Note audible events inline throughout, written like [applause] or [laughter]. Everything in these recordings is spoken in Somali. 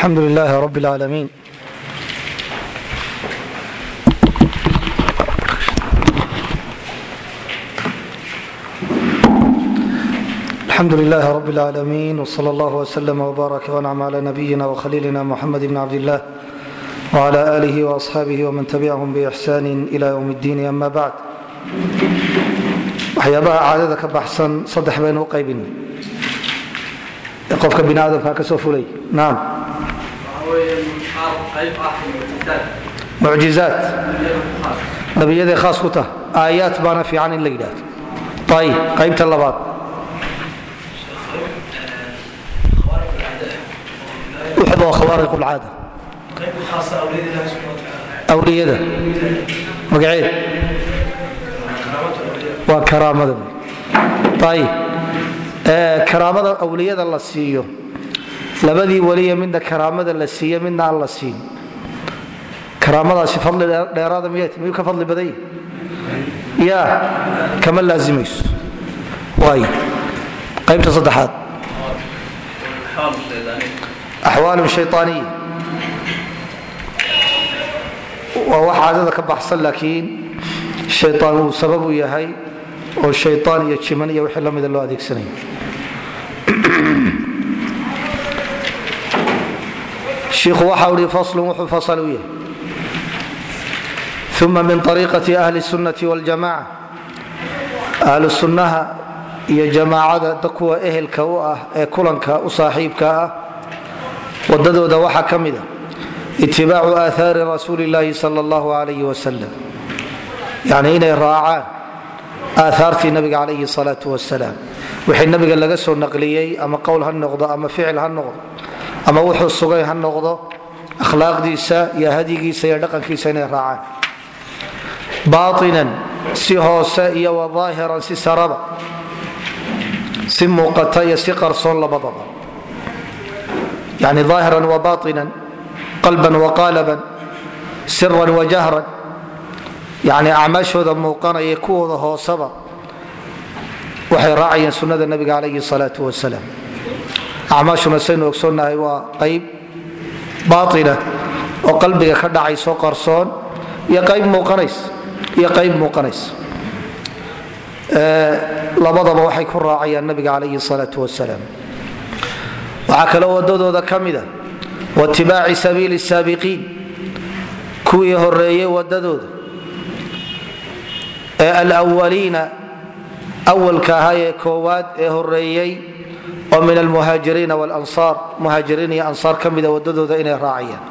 alxamdu lilaahi rab اlcaalamiin الحمd لله رب العالمين وصلى الله وسلم وbارك وأنعم على نبينا وخليلنا محمد بن عبد الله وعلى آله وأصحابه ومن تبعهم بإحسان إلى يوم الdين أmا بعد waxyaabaha caadada ka baxsan saddex baynu u qaybin qofka bini ka soo fulay naam mucjizaat. Nabiyaday khaas ku tah. Aayaat baana fiican in la yidhaahdo. Ayib qaybta labaad. Wuxuba waa khawaariq lcaada awliyada. Magaceed. Waa karaamada. Ayib karaamada awliyada la siiyo labadii weliya midna karaamada la siiye midna aan la siin araamadaasi adli dheeraada miyt miyuu ka fadli badany ya kama laazimayso qaybta saddexaad. Axwaalun shayaaniya waa wax caadada ka baxsan laakiin shayaan wuu sabab u yahay oo shayaan iyo jiman iyo wixii la loo adeegsanayo. uma min ariiqati ahli sunnati wljamaca ahlu sunnaha iyo jamaacada kuwa ehelka u ah ee kulanka u saaxiibka ah wadadooda waxaa ka mida itibaacu aathaari rasuuli illaahi sal allahu alayh wasalam yani inay raacaan aaaartii nabiga calayhi salaau wasalaam wixii nabiga laga soo naqliyey ama qowl ha noqdo ama ficil ha noqdo ama wuxuu sugay ha noqdo akhlaaqdiisa iyo hadyigiisa iyo dhaqankiisa inay raacaan. Baainan si hoose iyo waaahiran si saraba si muuqata iyo si qarsoon labadaba. Yani aahiran wa baainan qalban wa qaalaban siran wa jahran. Yani acmaashooda muuqanaya kuwooda hooseba waxay raacayeen sunnada nabiga calayhi salaau wasalaam acmaashuna saynu ogsoonnahay waa qayb baaina oo qalbiga ka dhacayso qarsoon iyo qayb muuqanays labadaba waxay ku raacayaan nabiga calayhi salaau wasalaam waxaa kaloo wadadooda ka mida watibaaci sabiili saabiqiin kuwii horeeyey wadadooda ee alwaliina awalka ahaa ee koowaad ee horeeyey oo min almuhaajiriina wlansaar muhaajiriin iyo ansaar ka mida wadadooda inay raacayaan.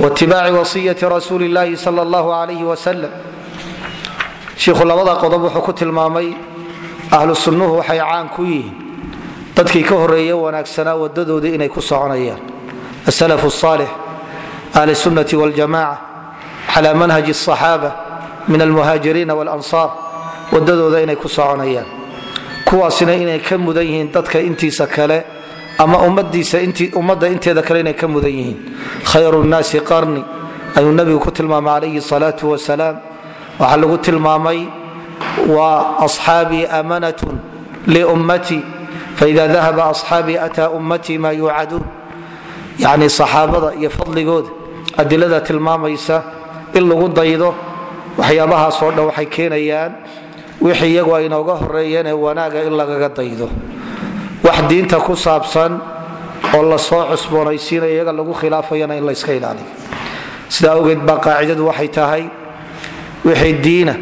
Watibaaci wasiyati rasuuli llaahi sal allahu alayh wasalam shiikhu labada qodob wuxuu ku tilmaamay ahlu sunnuhu waxay caan ku yihiin dadkii ka horeeye wanaagsanaa wadadoodii inay ku soconayaan. Asalafu saalix ahli sunnati waljamaca calaa manhaji asaxaaba min almuhaajiriina walansaar wadadooda inay kuwaasina inay ka mudan yihiin dadka intiisa kale ama ummadda inteeda kale inay ka mudan yihiin. Khayru nnaasi qarni ayuu nabigu ku tilmaamay calayhi salaau wasalaam. Waxaa lagu tilmaamay waa asxaabii amanatun liummatii faida dahaba asxaabii ataa ummatii ma yuucaduun. Yani saxaabada iyo fadligooda adilada tilmaamaysa in lagu daydo waxyaabahaasoo dhan waxay keenayaan wixii iyagu ay nooga horeeyeen ee wanaaga in lagaga daydo. Wax diinta ku saabsan oo la soo cusboonaysiinayo iyaga lagu khilaafayana in layska ilaaliyo. Sidaa awgeed baa qaacidadu waxay tahay wixii diina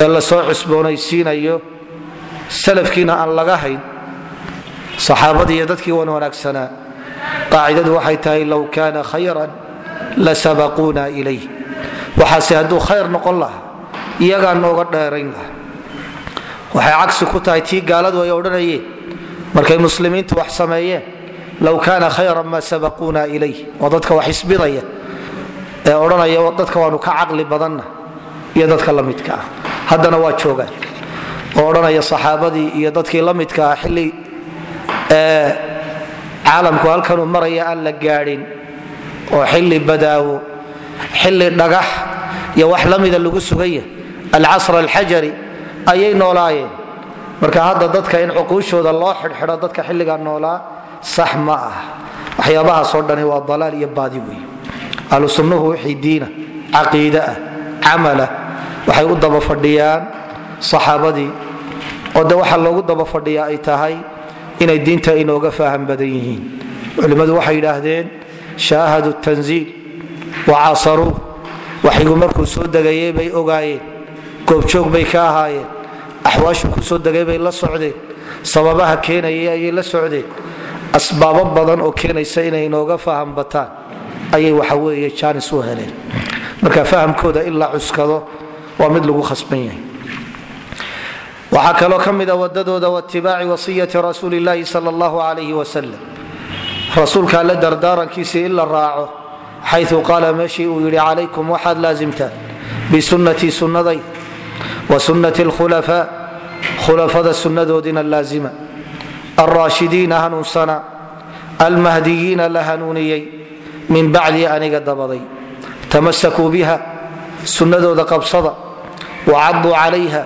ee la soo cusboonaysiinayo salafkiina aan laga hayn saxaabadii iyo dadkii wan wanaagsanaa qaacidadu waxay tahay low kaana khayran la sabaquuna ilayh waxaase hadduu khayr noqon lahaa iyagaa nooga dheerayn laha waxay cagsi ku tahay tii gaaladu ay odhanayeen markay muslimiintu wax sameeyeen low kaana khayran ma sabaquuna ilayh. Waa dadka wax isbidaya ee odhanaya dadka waanu ka caqli badanna iyo dadka la midka ah. Haddana waa joogaan. Oo odhanaya saxaabadii iyo dadkii la midka ah xilli caalamku halkanuu maraya aan la gaadhin oo xilli badaawo xilli dhagax iyo wax la mida lagu suganya alcasr alxajari ayay noolaayeen marka hadda dadka in cuquushooda loo xidhxidho dadka xilligaa noolaa sax ma ah waxyaabahaasoo dhani waa dalaal iyo baadi wey ahlu wixii diina caqiide ah camala waxay u daba fadhiyaan saxaabadii oo de waxa loogu daba fadhiyaa ay tahay inay diinta inooga faham badan yihiin culimmadu waxay yidhaahdeen shaahadu tanziil wacaasaruu waxyigu markuu soo degayey bay ogaayeen goobjoog bay ka ahaayeen. Axwaashu ku soo degay bay la socdeen sababaha keenayay ayay la socdeen asbaabo badan oo keenaysa inay inooga faham bataan ayay waxaweeye jaanis u heleen. Marka fahamkooda in cuskado waa mid lagu khasban yahay. Waxaa kaloo ka mida wadadooda watibaaci wasiyati rasuuli llaahi sal allahu alayh wasalam rasuulka alle dardaarankiisii in la raaco xayu qaala meeshii uu yidhi calaykum waxaad laasimtaan bisunnatii sunnaday wa sunnati lkhulafaa khulafada sunnadoodina laazima. Alraashidiina hanuunsana almahdiyiina la hanuuniyey min bacdii aniga dabaday. Tamasakuu biha sunnadooda qabsada. Wacaduu calayha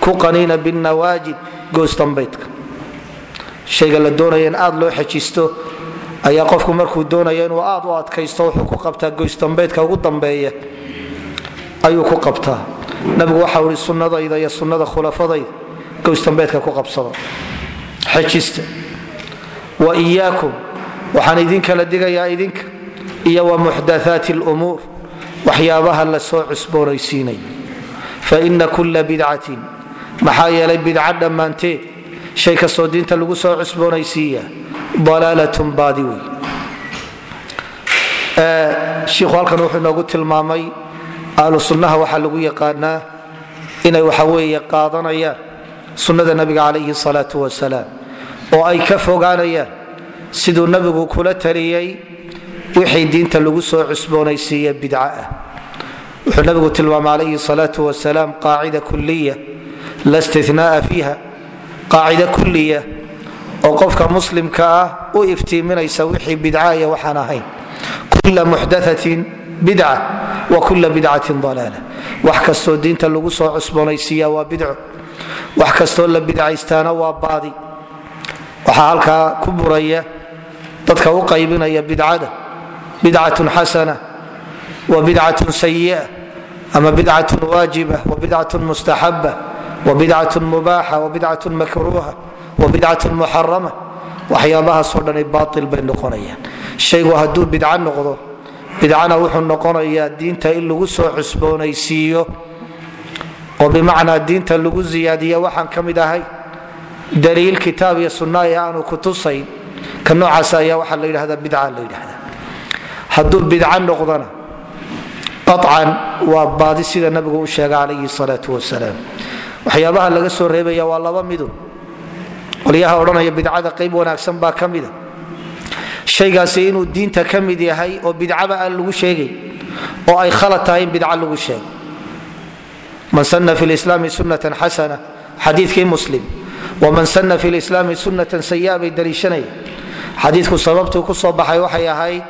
ku qaniina binnawaajid goosdambaydka shayga la doonaya in aad loo xejisto ayaa qofku markuu doonaya inuu aad u adkaysto wuxuu ku qabtaa qabtaa nabigu waxau ihi sunnadayda iyo sunnada khulafadayda goysdambeydka ku qabsada xejista wa iyaakum waxaan idinkala digayaa idinka iyo wa muxdathaati lumuur waxyaabaha la soo cusboonaysiinay. Faina kula bidcatin maxaa yeelay bidca dhammaanteed shay kastoo diinta lagu soo cusboonaysiiya dalaalatun baadi wey shiikhu halkan wuxuu inoogu tilmaamay ahlu sunnaha waxaa lagu yaqaanaa inay waxaweeye qaadanayaan sunnada nabiga calayhi salaatu wasalaam oo ay ka fogaanayaan siduu nabigu kula taliyey wixii diinta lagu soo cusboonaysiiya bidca ah. Wuxuu nabigu tilmaamay calayhi salaatu wasalaam qaacida kuliya la stinaaa fiiha. Qaacida kuliya oo qofka muslimka ah u iftiiminaysa wixii bidca iyo waxaan ahayn. Kula muxdaatin bidca wa kula bidcatin dalaala wax kastoo diinta lagu soo cusboonaysiiya waa bidco wax kastoo la bidcaystaana waa baadi. Waxaa halkaa ku buraya dadka u qaybinaya bidcada bidcatun xasana wa bidcatun sayi'a ama bidcatun waajiba wa bidcatun mustaxaba wa bidcatun mubaaxa wa bidcatun makruuha wa bidcatun muxarama waxyaabahaasoo dhani baail bay noqonayaan. Shaygu hadduu bidco noqdo bidcana wuxuu noqonayaa diinta in lagu soo cusboonaysiiyo oo bimacnaa diinta lagu ziyaadiya waxaan ka mid ahay daliil kitaab iyo sunna ee aanu kutusayn ka noocaas ayaa waxaa la yidhahda bidca la yidhahda hadduu bidco noqdona acan waa baadi sida nabigu u sheega calayhi salaau wasalaam waxyaabaha laga soo reebaya waa laba midun. Qolyaha odhanaya bidcada qayb wanaagsan baa ka mida shaygaasi inuu diinta ka mid yahay oo bidcaba aan lagu sheegay oo ay khalad tahay in bidca lagu sheego. Man sana fi lislaami sunatan xasana xadiikii muslim. Waman sana fi lislaami sunatan sayaa daliishanaya xadiiku sababtuu ku soo baxay waxay ahayd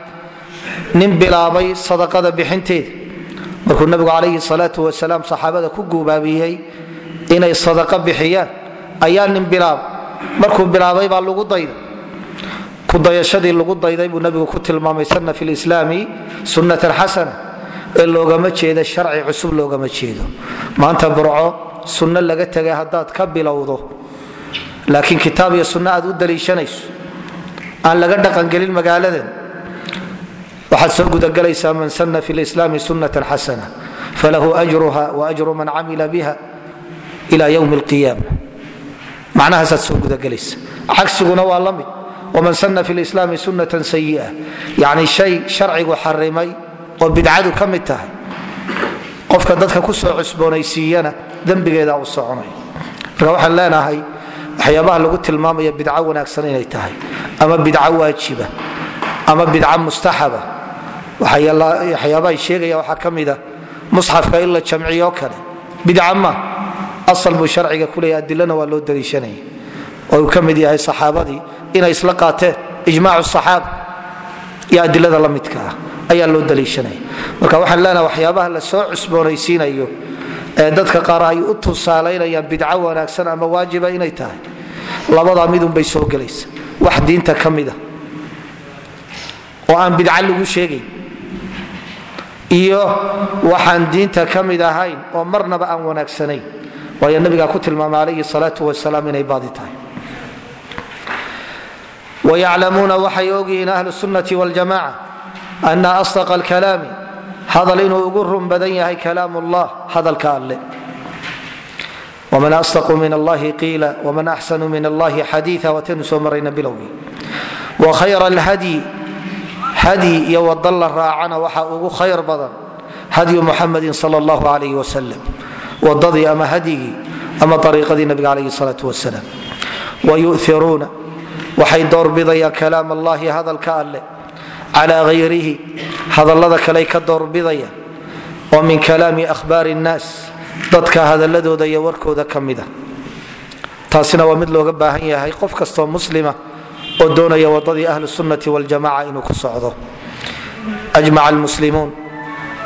nin bilaabay sadaqada bixinteeda markuu nabigu calayhi salaau wasalaam saxaabada ku guubaabiyey inay sadaqa bixiyaan ayaa nin bilaaba markuu bilaabay baa lagu dayday kudayashadii lagu dayday buu nabigu ku tilmaamay sana fi lislaami sunnatan xasana ee loogama jeeda sharci cusub loogama jeedo. Maanta burco sunno laga tegay haddaad ka bilowdo laakiin kitaab iyo sunno aad u daliishanayso aan laga dhaqangelin magaaladan waxaad soo gudagelaysaa man sana fi lislaami sunnatan xasana falahu ajruha wa ajru man camila biha ila ywm اlqiyaama macnahaasaad soo gudagelaysa cagsiguna waa la mid waman sana fi lislaami sunnatan sayi'a yani shay sharcigu xarimay oo bidcadu ka mid tahay qofka dadka ku soo cusboonaysiiyana dembigeeda u soconay marka waxaan leenahay waxyaabaha lagu tilmaamaya bidco wanaagsan inay tahay ama bidco waajiba ama bidco mustaxaba waxyaabahay sheegaya waxaa ka mida musxafka in la jamciyo kale bidca ma asal buu sharciga kuleeya adilana waa loo daliishanaya oo uu ka mid yahay saxaabadii inay isla qaateen ijmaacu saxaaba iyo adilada la midka ah ayaa loo daliishanaya marka waxaan leenaha waxyaabaha la soo cusboonaysiinayo ee dadka qaar ay u tusaalaynayaan bidco wanaagsan ama waajiba inay tahay labadaa midunbay soo gelaysa. Wax diinta ka mida oo aan bidca lagu sheegayn iyo waxaan diinta ka mid ahayn oo marnaba aan wanaagsanayn. Waayo nabigaa ku tilmaamay calayhi salaatu wasalaam inay baadi tahay wayaclamuuna waxay ogyihiin ahlu sunnati waljamaca ana asdaqa alkalaami hadal inuu ugu run badan yahay kalaam ullah hadalka alle wman asdaqu min allahi qiila wman axsanu min allahi xadiia waataynu soo marayna bilowgii wa khayra alhadyi hadyi iyo wada la raacana waxaa ugu khayr badan hadyu muxamadin sal allahu alayh wasalam wadadii ama hadyigii ama ariiqadii nabiga alayh salaau wasalaam wayuiruuna waxay doorbidayaan kalaam allahi hadalka alleh cala hayrihi hadallada kaley ka doorbidayaan oo min kalaami ahbaari nnaas dadka hadaladooda iyo warkooda ka mida. Taasina waa mid looga baahan yahay qof kastoo muslima oo doonaya wadadii ahlu sunnati waljamaca inuu ku socdo. Ajmaca almuslimuun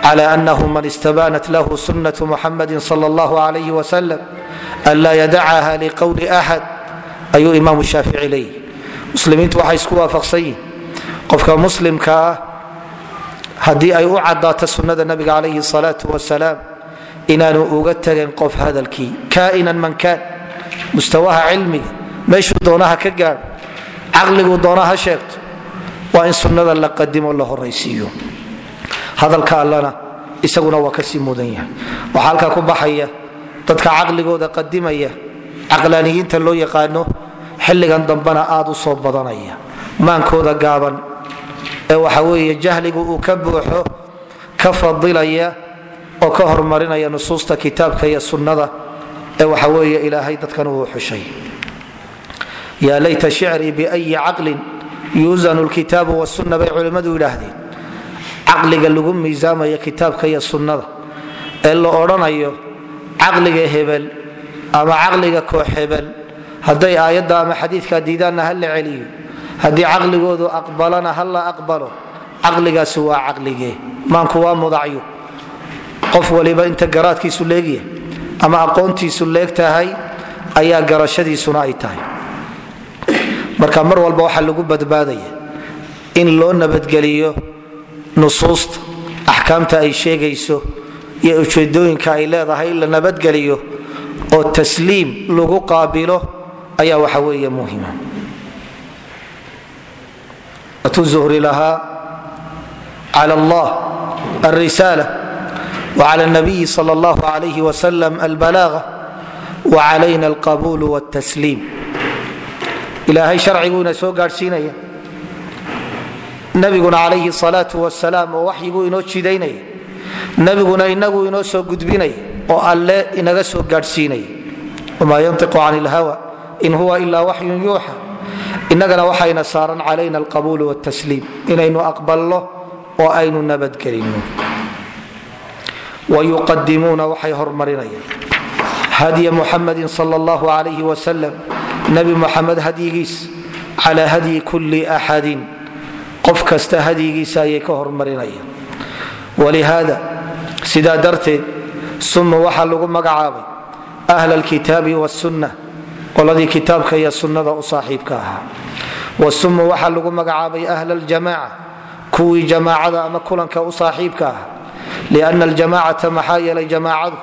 cla anahu man istabanat lahu sunnatu muxamadi sal allahu alayh wasalam an laa yadacaha liqowli axad ayuu imaamu shaafici leeyihi muslimiintu waxay isku waafaqsan yihiin qofka muslimka ah haddii ay u cadaato sunnada nabiga calayhi salaatu wasalaam inaanu uga tagin qof hadalkii. Kainan man kaan. Mustawaha cilmiga meeshuu doonaha ka gaadho caqliguu doona sheegto. Waa in sunnada la qadimo la horaysiiyo hadalka allana isaguna waa ka sii mudan yahay. Waxaa halkaa ku baxaya dadka caqligooda qadimaya caqlaaniyiinta loo yaqaano xilligan dambena aad u soo badanaya. Maankooda gaaban. Ee waxa weeye jahligu uu ka buuxo ka fadilaya oo ka hormarinaya nusuusta kitaabka iyo sunnada ee waxa weeye ilaahay dadkan uu xushay. Yaa layta shicrii biayi caqlin yuusanu lkitaabu wasunna bay culimmadu yidhaahdeen. Caqliga lagu miisaamayo kitaabka iyo sunnada ee la odhanayo caqliga hebel ama caqliga koox hebel hadday aayadda ama xadiidka diidaanna ha la celiyo. Haddii caqligoodu aqbalana ha la aqbalo caqligaasi waa caqligee maanku waa mudacyo. Qof waliba inta garaadkiisu leegyahay ama aqoontiisu leeg tahay ayaa garashadiisuna ay tahay. Marka mar walba waxaa lagu badbaadaya in loo nabadgeliyo nusuusta axkaamta ay sheegayso iyo ujeedooyinka ay leedahay in la nabadgeliyo oo tasliim lagu qaabilo ayaa waxa weeye muhima zuhri lahaa cala allah alrisaala wclى الnabiyi sal اllah alayh wslam albalaga wcalayna alqabul wاltasliim ilaahay sharciguina soo gaadhsiinaya nabiguna calayhi salaau wasalaam oo waxyiguu inoo jidaynaya nabiguna inagu inoo soo gudbinaya oo alle inaga soo gaadhsiinaya wma yantiqu can ilhawa in huwa ila waxyun yuuxa. Inagana waxayna saaran calayna alqabuul wاltasliim inaynu aqbalno oo aynu nabadgelino wayuqadimuuna waxay hormarinayaan. Hadya muxamadi sal اllah alayh wasalam nabi muxamed hadyigiis cala hadyi kuli axadin qof kasta hadyigiisa ayay ka hormarinayaan. Walihaada sidaa darteed suma waxaa lagu magacaabay ahla alkitaabi wsunna qoladii kitaabka iyo sunnada u saaxiibka ahaa. Wasuma waxaa lagu magacaabay ahla aljamaca kuwii jamaacada ama kulanka u saaxiibka ahaa. Lana aljamacata maxaa yeelay jamaacadu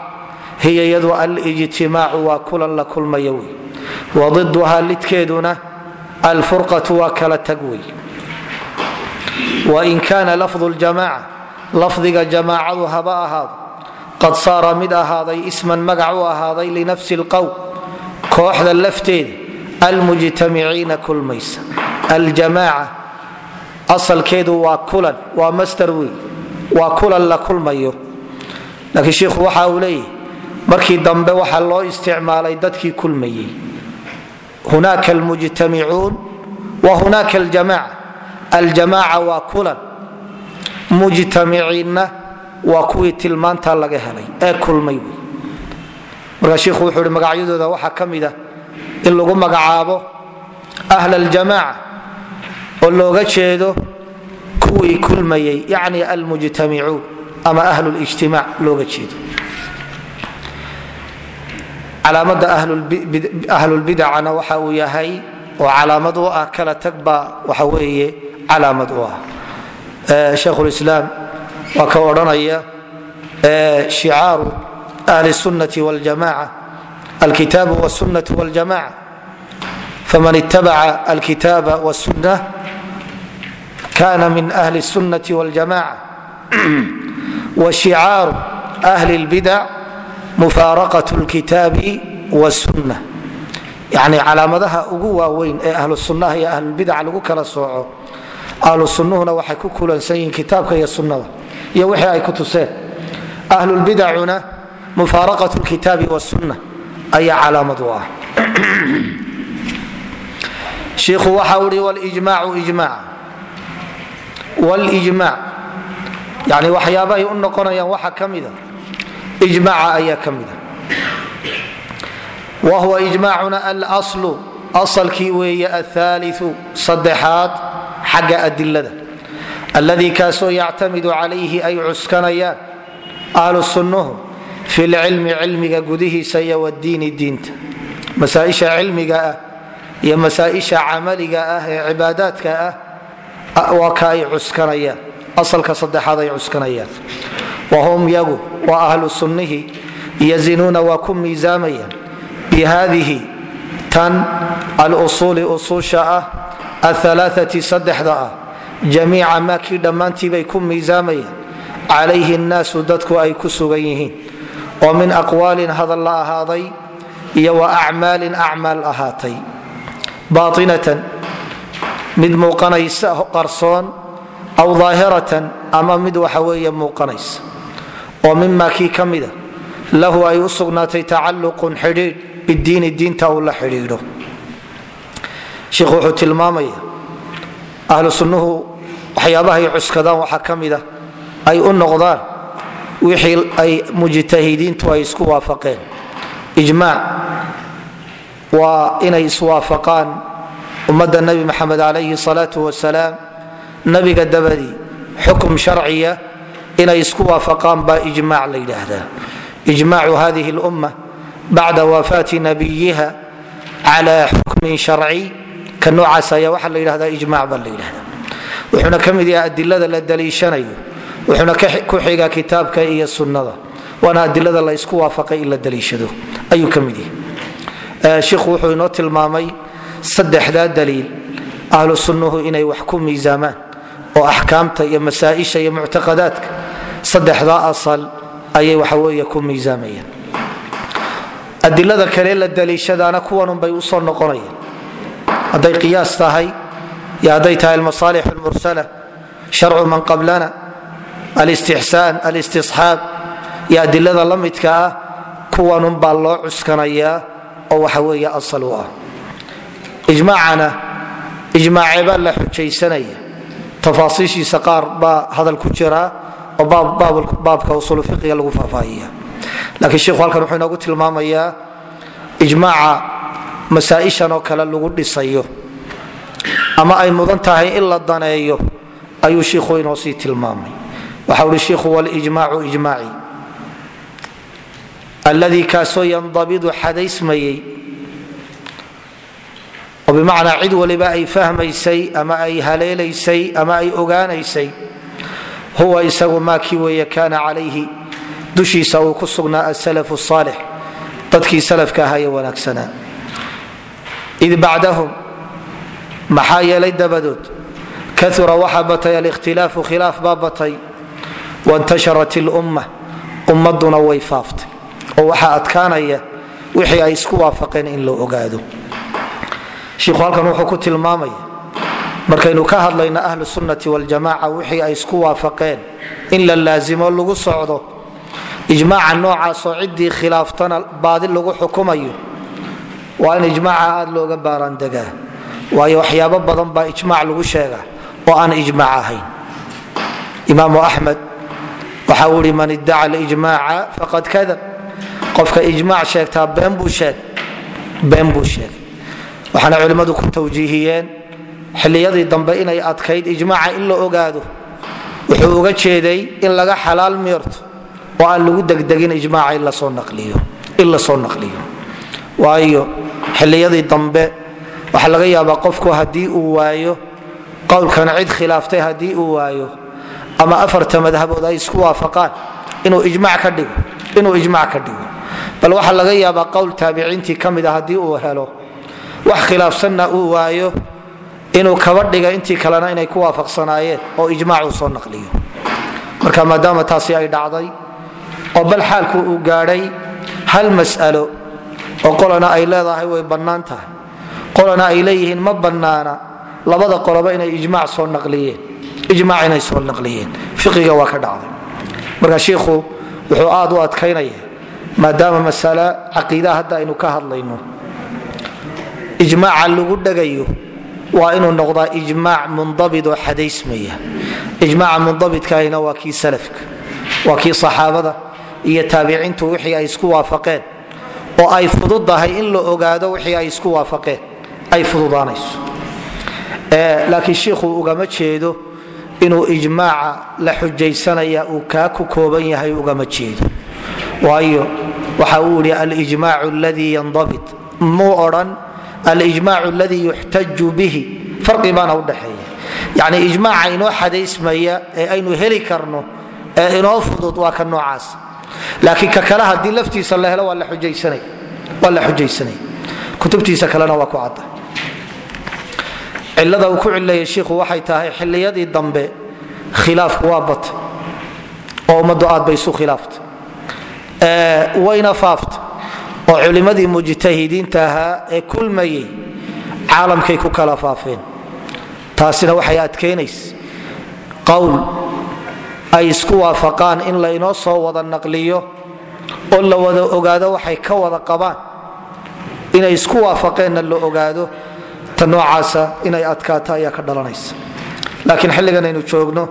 hiya yadu alijtimaacu waa kulan la kulmaya wey. Wadiduhaa lidkeeduna alfurqatu waa kala tag wey. Wain kaana lafdu ljamaca lafdiga jamaacadu haba ahaado qad saara mid ahaaday isman magac u ahaaday linafsi lqowm kooxda lafteeda almujtamiciina kulmaysa. Aljamaaca asalkeedu waa kulan waa master wey waa kulan la kulmayo. Laakiin shiikhu waxa uu leeyahy markii dambe waxaa loo isticmaalay dadkii kulmayey hunaaka almujtamicuun wa hunaaka aljamaca aljamaaca waa kulan. Mujtamiciinna waa kuwii tilmaanta laga helay ee kulmay. wey markaa shiikhu wuxuu hi magacyadooda waxaa ka mida in lagu magacaabo ahl aljamaaca oo looga jeedo kuwii kulmayey yani almujtamicuun ama ahlu lijtimac looga jeedo. Calaamada ahlulbidacana waxa uu yahay oo calaamad u ah kala tag baa waxa weeye calaamad u ah. Shaykhulislaam waa ka odhanaya shicaaru ahli sunnati wljamaca alkitaabu wsunnatu wljamaca faman ittabaca alkitaaba wsunna kana min ahli sunnati wljamaca washicaaru ahli lbidac mufaaraqat lkitaabi wsunna yani calaamadaha ugu waaweyn ee ahlu sunnaha iyo ahlulbidaca lagu kala sooco ahlu sunnuhuna waxay ku kulansan yihiin kitaabka iyo sunnada iyo wixii ay ku tuseen ahlulbidacuna mufaaraqat lkitaabi wsunna ayaa calaamad u ah shiikhu waxa ui wljmaacu ijmac wljmac yani waxyaabahay u noqonayaan waxa ka mida ijmaca ayaa ka mida whuwa ijmaacuna alslu asalkii weeye ahaaliu saddexaad xagga adilada alladii kaasoo yactamidu calayhi ay cuskanayaan ahlu sunnuhu fi lcilmi cilmiga gudihiisa iyo wdiini diinta masaaisha cilmiga ah iyo masaaisha camaliga ah ee cibaadaadka ah waa ka ay cuskanayaan asalka saddexaad ay cuskanayaan wahum yagu waa ahlu sunnihi yazinuuna waa ku miisaamayaan bihadihi tan alusuuli usuusha ah ahalaaati saddexda ah jamiica maa kii dhammaantiibay ku miisaamayaan calayhi oo min aqwaalin hadal la ahaaday iyo wa acmaalin acmaal ahaatay. Baainatan mid muuqanaysa qarsoon aw daahiratan ama mid waxa weeye muuqanaysa. Oo mimaa kii ka mida lahu ay u sugnaatay tacalluqun xidhiidh bidiini diinta uu la xidhiidho. Shiikhu wuxuu tilmaamaya ahlu waxyaabahay cuskadaan waxaa ka mida ay u noqdaan wixii ay mujtahidiintu ay isku waafaqeen. Ijmaac waa inay iswaafaqaan ummadda nebi maxamed calayhi salaatu wasalaam nabiga dabadii xukum sharciya inay isku waafaqaan baa ijmac la yidhaahdaa. Ijmacu hadihi lumma bacda wafaati nabiyiha cala xukmin sharci ka noocaas ayaa waxaa la yidhahdaa ijmac baa la yidhahda wuxuuna ka mid yahay adilada la daliishanayo wuxuuna ku xigaa kitaabka iyo sunnada. Waana adilada la isku waafaqay in la daliishado. Ayuu ka mid yahay. Shiikhu wuxuu inoo tilmaamay saddexdaa daliil. Ahlu sunnuhu inay wax ku miisaamaan oo axkaamta iyo masaaisha iyo muctaqadaadka. Saddexdaa asal ayay waxaweeye ku miisaamayaan adilada kale la daliishadaana kuwanunbay u soo noqonayaan. Hadday qiyaas tahay iyo hadday tahay almasaalix lmursala sharcu man qablana alistixsaan alistisxaab iyo adilada la midka ah kuwanunbaa loo cuskanayaa oo waxa weeye asal u ah. Ijmaacana ijmaacee baa la xujaysanaya. Tafaasiishiisa qaar baa hadal ku jiraa oo baabka usul fiqiga lagu faahfaahiya. Laakiin shiku halkan wuxuu inoogu tilmaamayaa ijmaaca masaaishan oo kale lagu dhisayo. Ama ay mudan tahay in la daneeyo ayuu shiikhu inoo sii tilmaamay alladii kaasoo yandabidu xadaysmayey oo bimacnaa cid waliba ay fahmaysay ama ay haleelaysay ama ay ogaanaysay huwa isagu maa kii weeye kaana calayhi. Dushiisa uu ku sugnaa asalaf saalix. Dadkii salafka ahaa ee wanaagsanaa id bacdahum maxaa yeelay dabadood? Kaura waxaa batay alikhtilaafu khilaaf baa batay waintasharat ilumma ummaduna way faaftay. oo waxaa adkaanaya wixii ay isku waafaqeen in la ogaado. Shiikhu halkan wuxuu ku tilmaamaya markaynu ka hadlayno ahlu sunnati waljamaca wixii ay isku waafaqeen in la laasimo lagu socdo. Ijmaaca noocaasoo ciddii khilaaftana baadi lagu xukumayo waa in ijmaaca aad looga baaraandegaa waayo waxyaabo badan baa ijmac lagu sheega oo aan ijmac ahayn. Imaamu axmed waxa uu ihi man iddaca alijmaaca faqad kadab. Qofka ijmac sheegtaa been buu sheegay. Waxaana culimmadu ku tawjiihiyeen xilliyadii dambe inay adkayd ijmaaca in la ogaado. Wuxuu uga jeeday in laga xalaal miirto oo aan lagu degdegin ijmaaca in la soo naqliyo waayo xilliyadii dambe waxaa laga yaabaa qofku haddii uu waayo qowlkan cid khilaaftay haddii uu waayo ama afarta madhabood ay isku waafaqaan inuu ijmac ka dhigo bal waxaa laga yaabaa qowl taabiciintii ka mida haddii uu helo wax khilaafsanna uu waayo inuu kaba dhiga intii kalena inay ku waafaqsanaayeen oo ijmac uu soo naqliyo. Marka maadaama taasi ay dhacday oo bal xaalku uu gaadhay hal mas'alo oo qolana ay leedahay way bannaan tahay. Qolana ay leeyihiin ma bannaana labada qoloba inay ijmac soo naqliyeen ijmac inay soo naqliyeen. Fiqiga waa ka dhacday. Marka shiikhu wuxuu aad u adkaynaya maadaama masale caqiidaha hadda aynu ka hadlayno. Ijmaaca lagu dhagayo waa inuu noqdaa ijmaac mundabit oo xadaysmaya. Ijmaaca mundabitkaahina waa kii salafka waa kii saxaabada iyo taabiciintu wixii ay isku waafaqeen. Oo ay fududahay in la ogaado wixii ay isku waafaqeen ay fududaanayso. Laakiin shiikhu ugama jeedo inuu ijmaaca la xujaysanaya uu kaa ku kooban yahay ugama jeedo. Waayo waxa uu ihi alijmac ladii yandabit. Muu odhan alijmac ladii yuxtaju bihi. Farqi baana udhaxeeya yani ijmaaca inoo xadaysmaya ee aynu heli karno ee inoo fudud waa ka noocaas. Laakiin ka kale haddii laftiisa la helo waa la xujaysanaya kutubtiisa kalena waa ku cadda cilada uu ku cileeyay shiikhu waxay tahay xiliyadii dambe khilaafku waa batay oo ummaddu aad bay isu khilaaftay wayna faafta oo culimmadii mujtahidiinta ahaa ee kulmayey caalamkay ku kala faafeen. Taasina waxay adkaynaysa qowl ay isku waafaqaan in laynoo soo wada naqliyo oo la wada ogaado waxay ka wada qabaan inay isku waafaqeenna la ogaado ta noocaasa inay adkaato ayaa ka dhalanaysa. Laakiin xilligan aynu joogno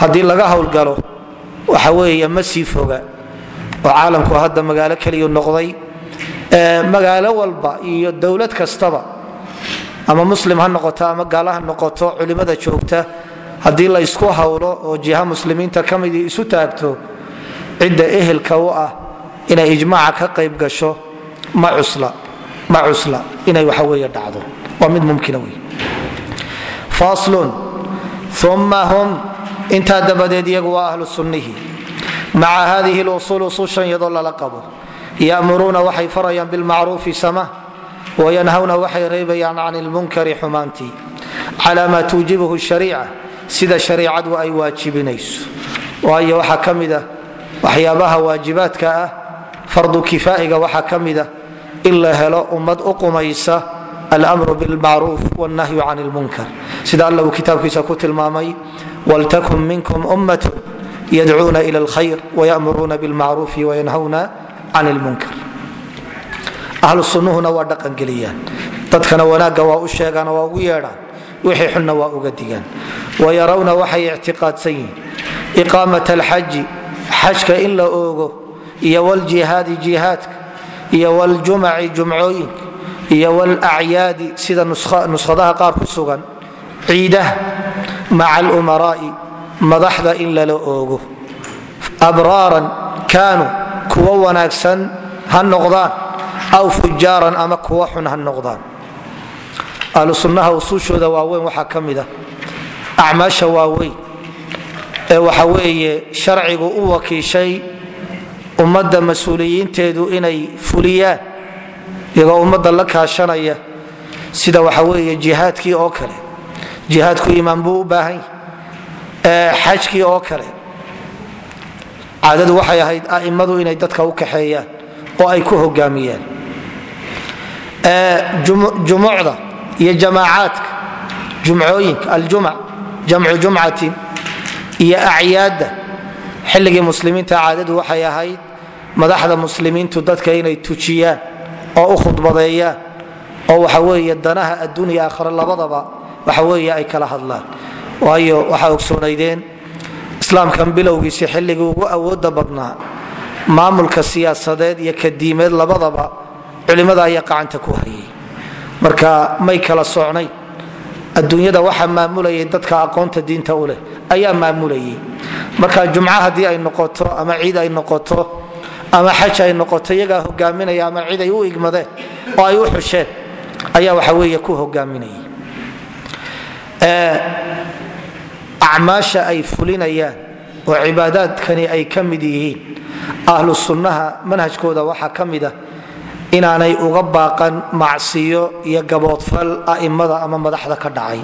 haddii laga howlgalo waxa weeye ma sii foga. Oo caalamku hadda magaalo keliyu noqday magaalo walba iyo dowlad kastaba ama muslim ha noqoto ama gaala ha noqoto culimada joogta haddii la ysku hawlo oo jiha muslimiinta ka midii isu taagto cidda ehelka u ah inay ijmaaca ka qayb gasho ma cusla inay waxaweeye dhacdo waa mid mumkina wey. Faslun uma hum intaa dabadeed iyagu waa ahlu sunnihi. Maca hadihi lusul usushan iyadoo lala qabo. Yamuruuna waxay farayaan bilmacruufi sama wayanhawna waxay reebayaan can ilmunkari xumaantii. Cala maa tuujibuhu shariica sida shariicadu ay waajibinayso. Waayo waxaa ka mida waxyaabaha waajibaadka ah fardu kifaa'iga waxaa ka mida in la helo ummad u qumaysa almru bilmacruuf wannahyu can lmunkar sida alla uu kitaabkiisa ku tilmaamay waltakun minkum ummatun yadcuuna ila alkhayr wayamuruuna bilmacruufi wayanhawna can lmunkar ahlu waa dhaqangeliyaan dadkana wanaagga waa u sheegaan waa ugu yeedhaan wixii xunna waa uga digaan wayarawna waxay ictiqaadsan yihiin iqaamat alxaji xajka in la oogo iyo wljihaadi jihaadka iyo wljumaci jumcooyinka iyo wlacyaadi sida nuskhadaha qaar ku sugan. Ciidaha maca alumaraai madaxda in lala oogo. Abraaran kaanuu kuwa wanaagsan ha noqdaan aw fujaaran ama kuwa xun ha noqdaan. Ahlu sunnaha usuushooda waaweyn waxaa ka mid ah. Acmaasha waaweyn ee waxa weeye sharcigu u wakiishay ummadda mas'uuliyiinteedu inay fuliyaan iyagoo ummadda la kaashanaya sida waxa weeye jihaadkii oo kale. Jihaadku imaan buu u baahan yahay. Xajkii oo kale. Caadadu waxay ahayd a'immadu inay dadka u kaxeeyaan oo ay ku hogaamiyaan. Jumucda iyo jamaacaadka jumcooyinka aljumc jamcu jumcatin iyo acyaadda xilligii muslimiinta caadadu waxay ahayd madaxda muslimiintu dadka inay tujiyaan oo u khudbadeeyaan oo waxa weeye danaha adduunya aakhira labadaba waxa weeye ay kala hadlaan. Waayo waxaa ogsoonaydeen islaamkan bilowgiisi xilligii ugu awooda badnaa maamulka siyaasadeed iyo kadiimeed labadaba culimada ayaa gacanta ku hayay. Marka may kala socnayn adduunyada waxaa maamulayay dadka aqoonta diinta u leh ayaa maamulayay marka jumco haddii ay noqoto ama ciid ay noqoto ama xaj ay noqoto iyagaa hogaaminaya ama cid ay u igmadeen oo ay u xusheen ayaa waxa weeye ku hogaaminayay acmaasha ay fulinayaan oo cibaadaadkani ay ka mid yihiin ahlu sunnaha manhajkooda waxaa ka mid ah inaanay uga baaqan macsiyo iyo gaboodfal a'immada ama madaxda ka dhacay.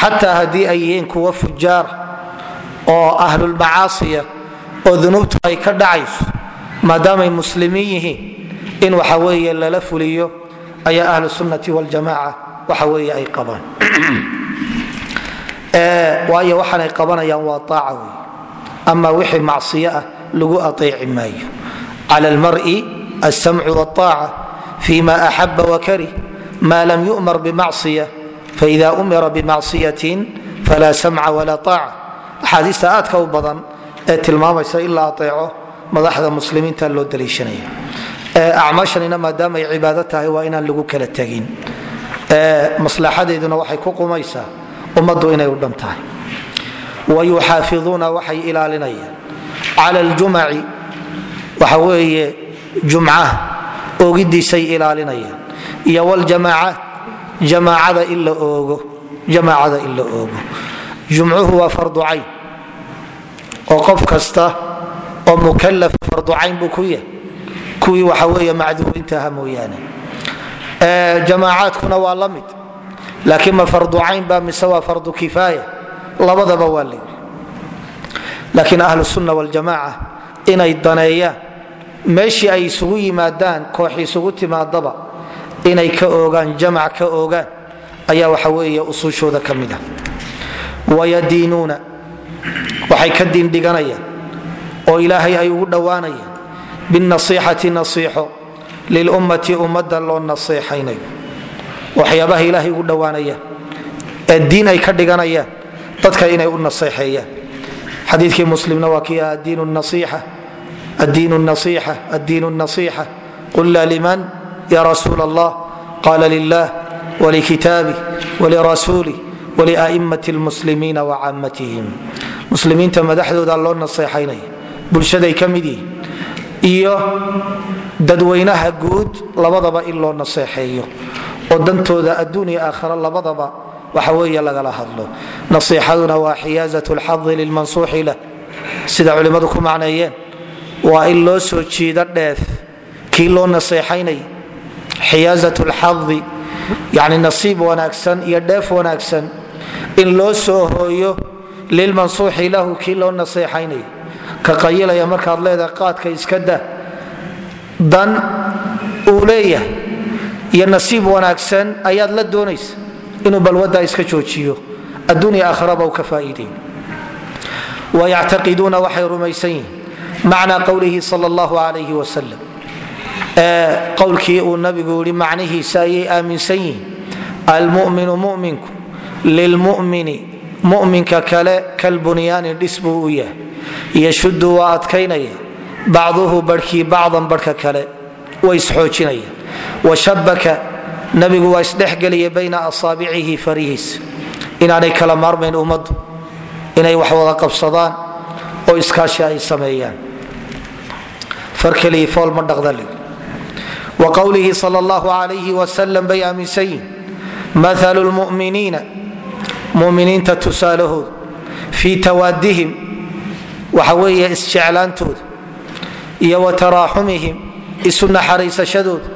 Xataa haddii ay yihiin kuwa fujaara oo ahlulmacaasiya oo dunuubtu ay ka dhacayso maadaamay muslimiin yihiin in waxa weye lala fuliyo ayaa ahlu sunnati wljamaca waxa weye ay qabaan. [clears throat] Eh, waayo waxaanay qabanayaan waa aaca wey ama wixii macsiyo ah lagu aeeci maayo. Cala almari alsamcu wاlطaaca fi axaba wakarih ma lam yumar bimacsiya faida umira bimacsiyatin falaa samca walaa aaca axaadiista aadka u badan ee tilmaamaysa in la aeeco madaxda muslimiinta loo daliishanaya acmaashanina maadaama ay cibaado tahay waa inaan lagu kala tegin maslaxadeeduna waxay ku qumaysaa ummaddu inay u dhan tahay. Wayuxaafiduuna waxay ilaalinayaan. Cala aljumaci waxa weeye jumcaha oogidiisay ilaalinayaan. Iyo wljamaacaat jamaacada in la oogo jumcuhu waa fardu oo qof kasta oo mukalafa fardu cayn buu ku yahay kuwii waxa weeye macduurintaha mooyaane. Jamaacaadkuna waa la mid. Laakiin ma fardu cayn ba mise waa fardu kifaaya labadaba waa layidhi laakiin ahlu sunna waljamaaca inay daneeyaan meeshii ay isugu yimaadaan koox isugu timaadaba inay ka oogaan jamac ka oogaan ayaa waxa weeye usuushooda ka mid ah. Wayadiinuuna waxay ka diindhiganayaan oo ilaahay ay ugu dhowaanayaan binnasiixati nasiixo lilummati ummadda loo nasiixaynayo. Waxyaabaha ilaahay ugu dhowaanayaan ee diin ay ka dhiganayaan dadka inay u naseexeeyaan xadiikii muslimna waa kii adiin naiixa addiin nasiixa addiin nasiixa. Qulna liman? Ya rasuul allah qala lilah wlikitaabih walirasuulih walia'immati lmuslimiina wacaamatihim muslimiinta madaxdooda loo naseexaynaya bulshaday ka mid yihiin iyo dadweynaha guud labadaba in loo naseexeeyo. Oo dantooda adduun iyo aakhira labadaba waxa weeye lagala hadlo. Nasiixaduna waa xiyaazat lxadi lilmansuuxi lah. Sida culimmadu ku macneeyeen waa in loo soo jiido dheef. Kii loo naseexaynay xiyaazat lxadi yani nasiib wanaagsan iyo dheef wanaagsan. In loo soo hooyo lilmansuuxi lahu kii loo naseexaynay ka qayilaya markaad leedahay qaadka iska da dan uu leeyahay iyo nasiib wanaagsan ayaad la doonaysa inuu balwada iska joojiyo adduunya aakhraba u ka faaiideyn. Wayactaqiduuna waxay rumaysan yihiin macnaa qowlihi sal allahu alayh wasalam qowlkii uu nabigu yii macnihiisa ayay aaminsan yihiin. Almuminu muminku lilmumini muminka kale kalbunyaani dhis buu u yahay yashudu waa adkaynaya. Bacduhu barhkii bacdan barhka kale way isxoojinaya washabaka nabigu waa isdhexgeliya bayna asaabicihi farihiis. Inaanay kala maarmayn ummaddu inay wax wada qabsadaan oo iskaashi ay sameeyaan. Farkeliyi fool ma dhaqdali wa qowlihi sal allahu alayhi wasalam bay aaminsan yihiin maalu lmuminiina muminiinta tusaalahooda fii tawaadihim waxa weeye isjeclaantooda iyo wa taraaxumihim isu naxariisashadooda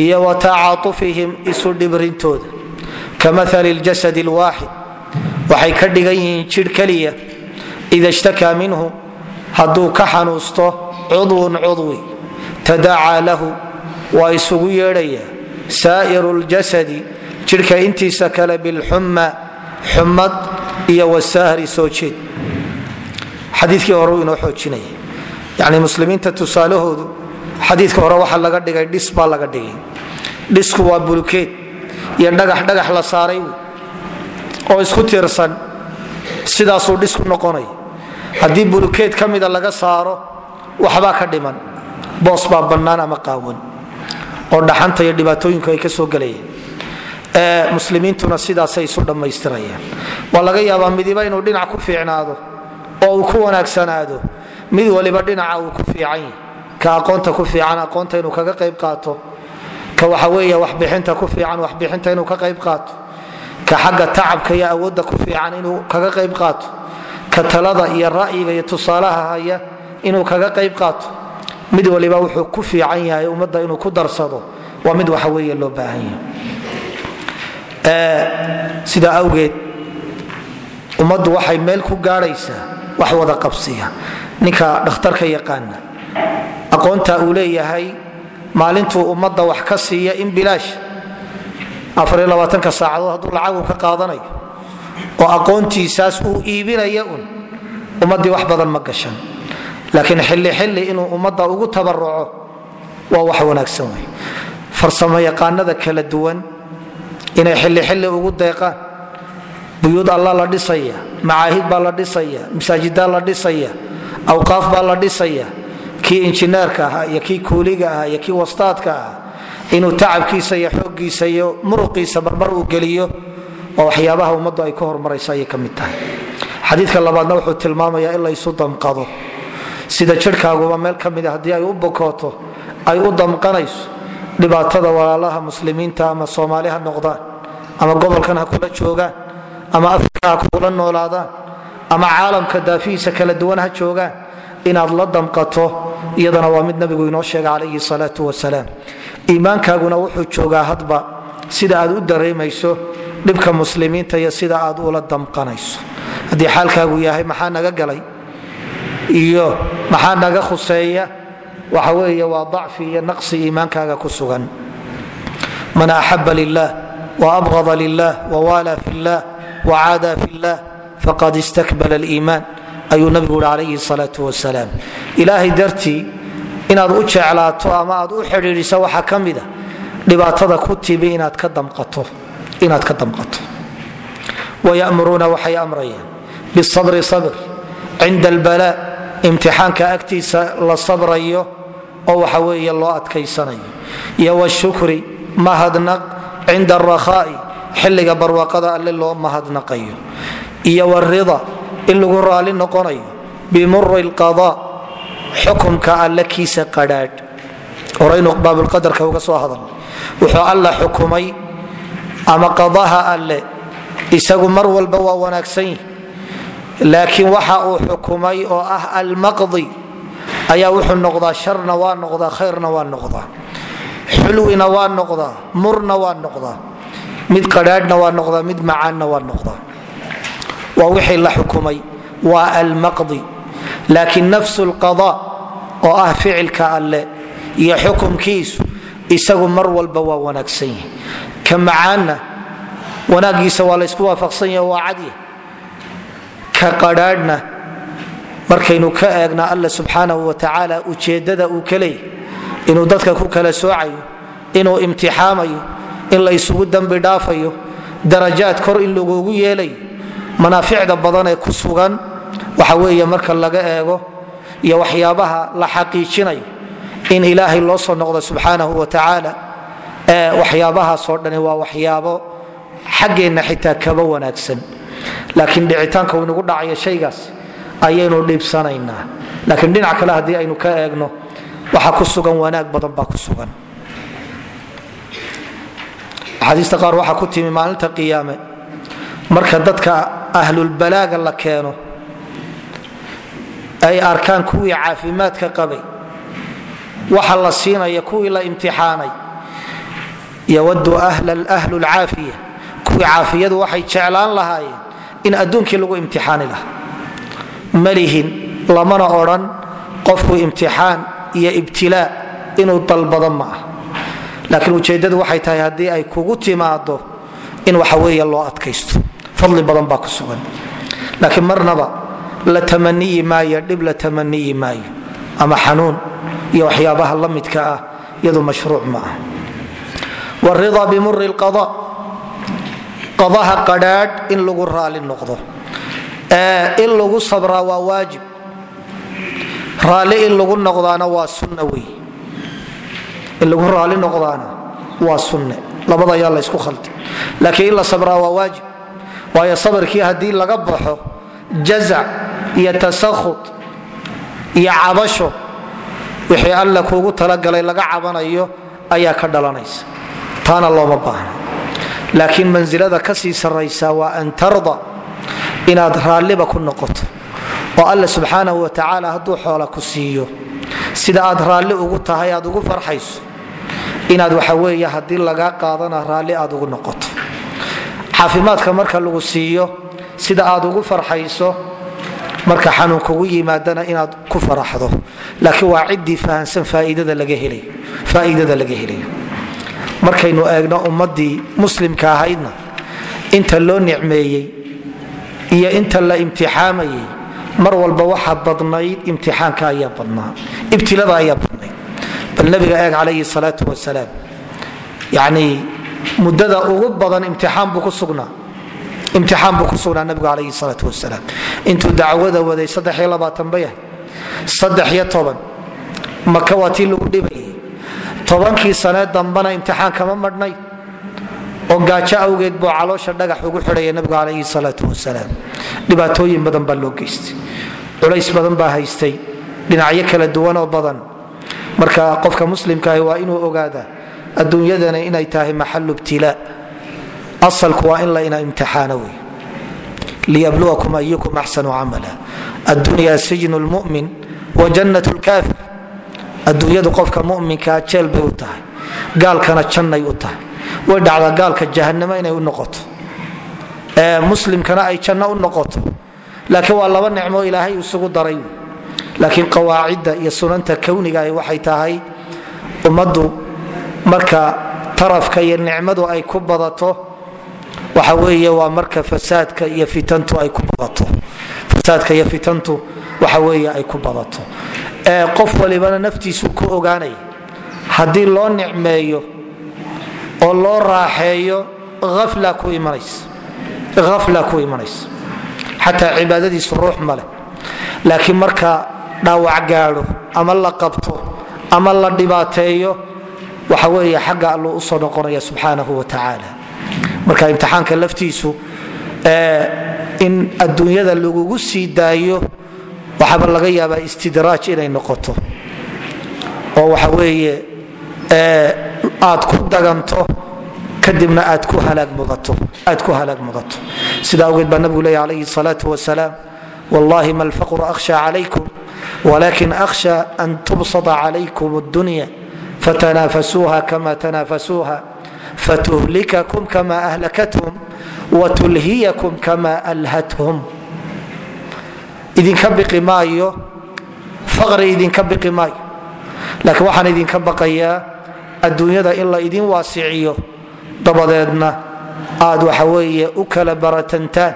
iyo wa tacaatufihim isu dhibrintooda ka maali ljasad lwaaxid waxay ka dhigan yihiin jidh keliya ida ishtakaa minhu hadduu ka xanuusto cudwun cudwi tadacaa lahu waa isugu yeedhaya saa'iru ljasadi jidhka intiisa kale bilxumma xumad iyo wasahri soo jeed xadiikii hore inoo xoojinaya yani muslimiinta tusaalahoodu xadiika hore waxa laga dhigay dhis baa laga dhigay. Dhisku waa bulukeed iyo dhagax dhagax la saaray oo isku tiirsan sidaasuu dhisku noqonaya haddii bulukeed ka mida laga saaro waxbaa ka dhiman. Boos baa bannaan ama qaawan. Oo dhaxanta iyo dhibaatooyinku ay ka soo gelayaan muslimiintuna sidaasay isu dhammaystirayaan waa laga yaabaa midiba inuu dhinac ku fiicnaado oo uu ku wanaagsanaado. Mid waliba dhinaca uu ku fiican yahy ka aqoonta ku fiican aqoonta inuu kaga qayb qaato. Ka waxa weeye waxbixinta ku fiican waxbixinta inuu ka qayb qaato. Ka xagga tacabka iyo awoodda ku fiican inuu kaga qayb qaato. Ka talada iyo ra'yiga iyo tusaalaha haya inuu kaga qayb qaato. Mid waliba wuxuu ku fiican yahay ummadda inuu ku darsado. Waa mid waxa weeye loo baahan yahay. Sidaa awgeed ummaddu waxay meel ku gaadhaysaa wax wada qabsiya ninka dhakhtarka yaqaana. Aqoonta uu leeyahay maalintuu ummadda wax ka siiya in bilaash. Afarylabaatanka saacadood hadduu lacagu ka qaadanayo oo aqoontiisaas uu iibinaya un ummaddii wax badan ma gashan. Laakiin xilli xilli inuu ummadda ugu tabaruco waa wax wanaagsan wey farsamo yaqaanada kala duwan inay xilli xilli ugu deeqaan buyuud alla la dhisaya macaahid baa la dhisaya masaajidaa la dhisaya awqaaf baa la dhisaya kii injineerka ahaa iyo kii kuuliga ahaa iyo kii wastaadka ahaa inuu tacabkiisa iyo xooggiisa iyo muruqiisa marmar uu geliyo waa waxyaabaha ummaddu ay ka hormarayso ayay ka mid tahay. Xadiidka labaadna wuxuu tilmaamayaa in laysu damqado sida jirhkaaguba meel ka mida haddii ay u bokooto ay u damqanayso dhibaatada walaalaha muslimiinta ama soomaali ha noqdaan ama gobolkan ha kula joogaan ama afrika ha kula noolaadaan ama caalamka daafihiisa kala duwan ha joogaan inaad la damqato iyadana waa mid nabigu inoo sheega calayhi salaatu wasalaam. Iimaankaaguna wuxuu joogaa hadba sida aad u dareemayso dhibka muslimiinta iyo sida aad ula damqanayso. Haddii xaalkaagu yahay maxaa naga galay? Iyo maxaa naga khuseeya? Waxa weeye waa dacfi iyo naqsi iimaankaaga ku sugan. Man axaba lilah waabغada lilah wawala fi llah wacaada fi llah faqad istakbala liimaan ayuu nabigu yhi calayhi salaau wasalaam ilaahay dartii inaad u jeclaato ama aad u xidhiidhiso waxaa ka mida dhibaatada ku timi inaad ka damqato wayamuruuna waxay amrayaan bisabri sabr cinda albala imtixaanka agtiisa la sabrayo oo waxa weeye loo adkaysanayo iyo washukri mahadnaq cinda arakhaa'i xilliga barwaaqada alle loo mahadnaqayo iyo warida in lagu raali noqonayo bimuri lqada xukumka alle kiisa qadhaadh. Horaynu baabulqadarka uga soo hadalnay wuxuu alla xukumay ama qadaha alle isagu mar walba waa wanaagsan yihi laakiin waxa uu xukumay oo ah almaqdi ayaa wuxuu noqdaa sharna waa noqdaa khayrna waa noqdaa. Xulwina waa noqdaa murna waa noqdaa mid qadhaadhna waa noqdaa mid macaanna waa noqdaa waa wixii la xukumay waa almaqdi. Laakiin nafsu lqada oo ah ficilka alle iyo xukumkiisu isagu mar walba waa wanaagsan yihi ka macaanna wanaagiisa waa laysku waafaqsan yaha waa cadya ka qadhaadhna markaynu ka eegna alla subxaanahu wa ujeeddada uu ka leeyay inuu dadka ku kala soocayo inuu imtixaamayo in la ysugu dembi dhaafayo darajaad kor in lagugu yeelayo manaaficda badan ee ku sugan waxa weeye marka laga eego iyo waxyaabaha la xaqiijinayo in ilaahay loo soo noqdo subxaanahu wa tacaala ee waxyaabahaasoo dhani waa waxyaabo xaggeenna xitaa kaba wanaagsan. Laakiin dhicitaanka uu inagu dhacayo shaygaas ayaynu dhiibsanaynaa. Laakiin dhinac kale haddii aynu ka eegno waxa ku sugan wanaag badan baa ku sugan axaadiista qaar waxaa ku timi maalinta qiyaame. Marka dadka ahlulbalaaga la keeno ay arkaan kuwii caafimaadka qabay waxa la siinaya kuwii la imtixaanay yawadu ahlu lcaafiya kuwii caafiyadu waxay jeclaan lahaayeen in adduunkii lagu imtixaani lahaa. Malihin lamana odhan qofku imtixaan iyo ibtilaa inuu dalbado ma ah laakiin ujeeddadu waxay tahay haddii ay kugu timaado in waxa weeye loo adkaysto. Fadli badan baa ku sugan. Laakiin marnaba la tamaniyi maayo dhib la tamaniyi maayo. Ama xanuun iyo waxyaabaha la midka ah iyadu mashruuc ma ah wrida bimuri lqada qadaha qadhaadh in lagu raali noqdo. In lagu sabraa waa waajib. Raalli in lagu noqdaana waa sunna wey in lagu raali noqdaana waa sunne. Labada ayaa laysku khaldi laakiin in la sabraa waa waajib. Waayo sabarkii haddii laga baxo jazac iyo tasakhud iyo cabasho wixii alla kuugu talagalay laga cabanayo ayaa ka dhalanaysa. Taana looma baahna. Laakiin mansilada ka sii sarraysaa waa an tarda inaad raalliba ku noqoto. Oo alla subxaanahu wa tacaala hadduu xoola ku siiyo. Sida aad raalli ugu tahay aad ugu farxayso inaad waxa weeye haddii lagaa qaadana raalli aad ugu noqoto. Caafimaadka marka lagu siiyo sida aad ugu farxayso marka xanuun kugu yimaadana inaad ku faraxdo. Laakiin waa ciddii fahansan faa'iidada laga helayo markaynu eegno ummaddii muslimka ahaydna inta loo nicmeeyey iyo inta la imtixaamayey mar walba waxa badnayd imtixaanka ayaa badnaa ibtilada ayaa badnayd bal nabiga eeg calayhi salaatu wasalaam. Yacnii muddada ugu badan imtixaan buu ku sugnaa. Imtixaan buu ku sugnaa nabigu calayhi salaatu wasalaam. Intuu dacwada waday saddexiyo labaatan ba yahay. Saddex iyo toban. Maka waa tii lagu dhibayay tobankii sanee dambana imtixaan kama madhnay. Oo gaajo awgeed buu caloosha dhagax ugu xidhaya nabigu calayhi salaatu wasalaam. Dhibaatooyin badan baa loo geystay. Culays badan baa haystay. Dhinacyo kala duwanoo badan marka qofka muslimkaahi waa inuu ogaadaa adduunyadana inay tahay maxalu ibtilaa asalku waa in la ina imtixaano wey liyabluwakum ayukum axsanu camala. Addunya sijnu lmumin wa jannat lkaafir adduunyadu qofka muminkaa jeel bay u tahay. Gaalkana jannay u tahay. Way dhacdaa gaalka jahanamo inay u noqoto. Muslimkana ay janno u noqoto. Laakiin waa laba nicmo ilaahay isugu daray laakiin qawaacidda iyo sunanta kownigaah waxay tahay ummaddu marka tarafka iyo nicmadu ay ku badato waxa weeye waa marka fasaadka iyo fitantu ay ku badato. Fasaadka iyo fitantu waxa weeye ay ku badato. Qof walibana naftiisu ku ogaanaya haddii loo nicmeeyo oo loo raaxeeyo afla ku imanaysa xataa cibaadadiisu ruux maleh laakiin marka dhaawac gaadho ama la qabto ama la dhibaateeyo waxa weeye xagga alluu u soo noqonaya subxaanahu wa tacaala. Marka imtixaanka laftiisu in adduunyada lagugu sii daayo waxaaba laga yaabaa istidraaj inay noqoto. Oo waxa weeye aad ku daganto kadibna aad ku halaag mudato sida awgeed baa nabigu leeya alayhi salaau wasalaam wallahi ma lfaqru akhsha calaykum walakin akhsha an tubsada calaykum اdunya fatanaafasuuha kama tanaafasuuha fatuhlikakum kama ahlakathum watulhiyakum kama alhathum idinka bii maayo faqri idinka bii maayo laakiin waxaan idinka baqayaa adduunyada in la idin waasiciyo dabadeedna aad waxa weeye u kala baratantaan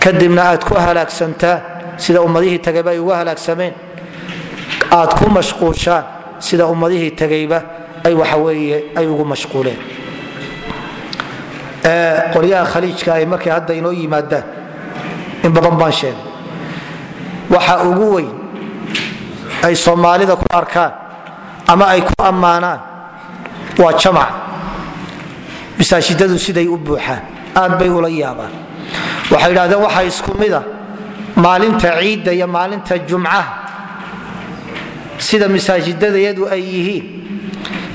kadibna aad ku halaagsantaan sida ummadihii tagayba ay uga halaagsameen aad ku mashquushaan sida ummadihii tagayba ay waxa weeye ay ugu mashquuleen. Qolyaha khaliijka ay markay hadda inoo yimaadaan in badan baan sheegay. Waxa ugu weyn ay soomaalida ku arkaan ama ay ku ammaanaan waa jamac. Masaajidadu siday u buuxaan aad bay ula yaabaan. Waxay idhahdeen waxa isku mida maalinta ciidda iyo maalinta jumcaha sida masaajidadayadu ay yihiin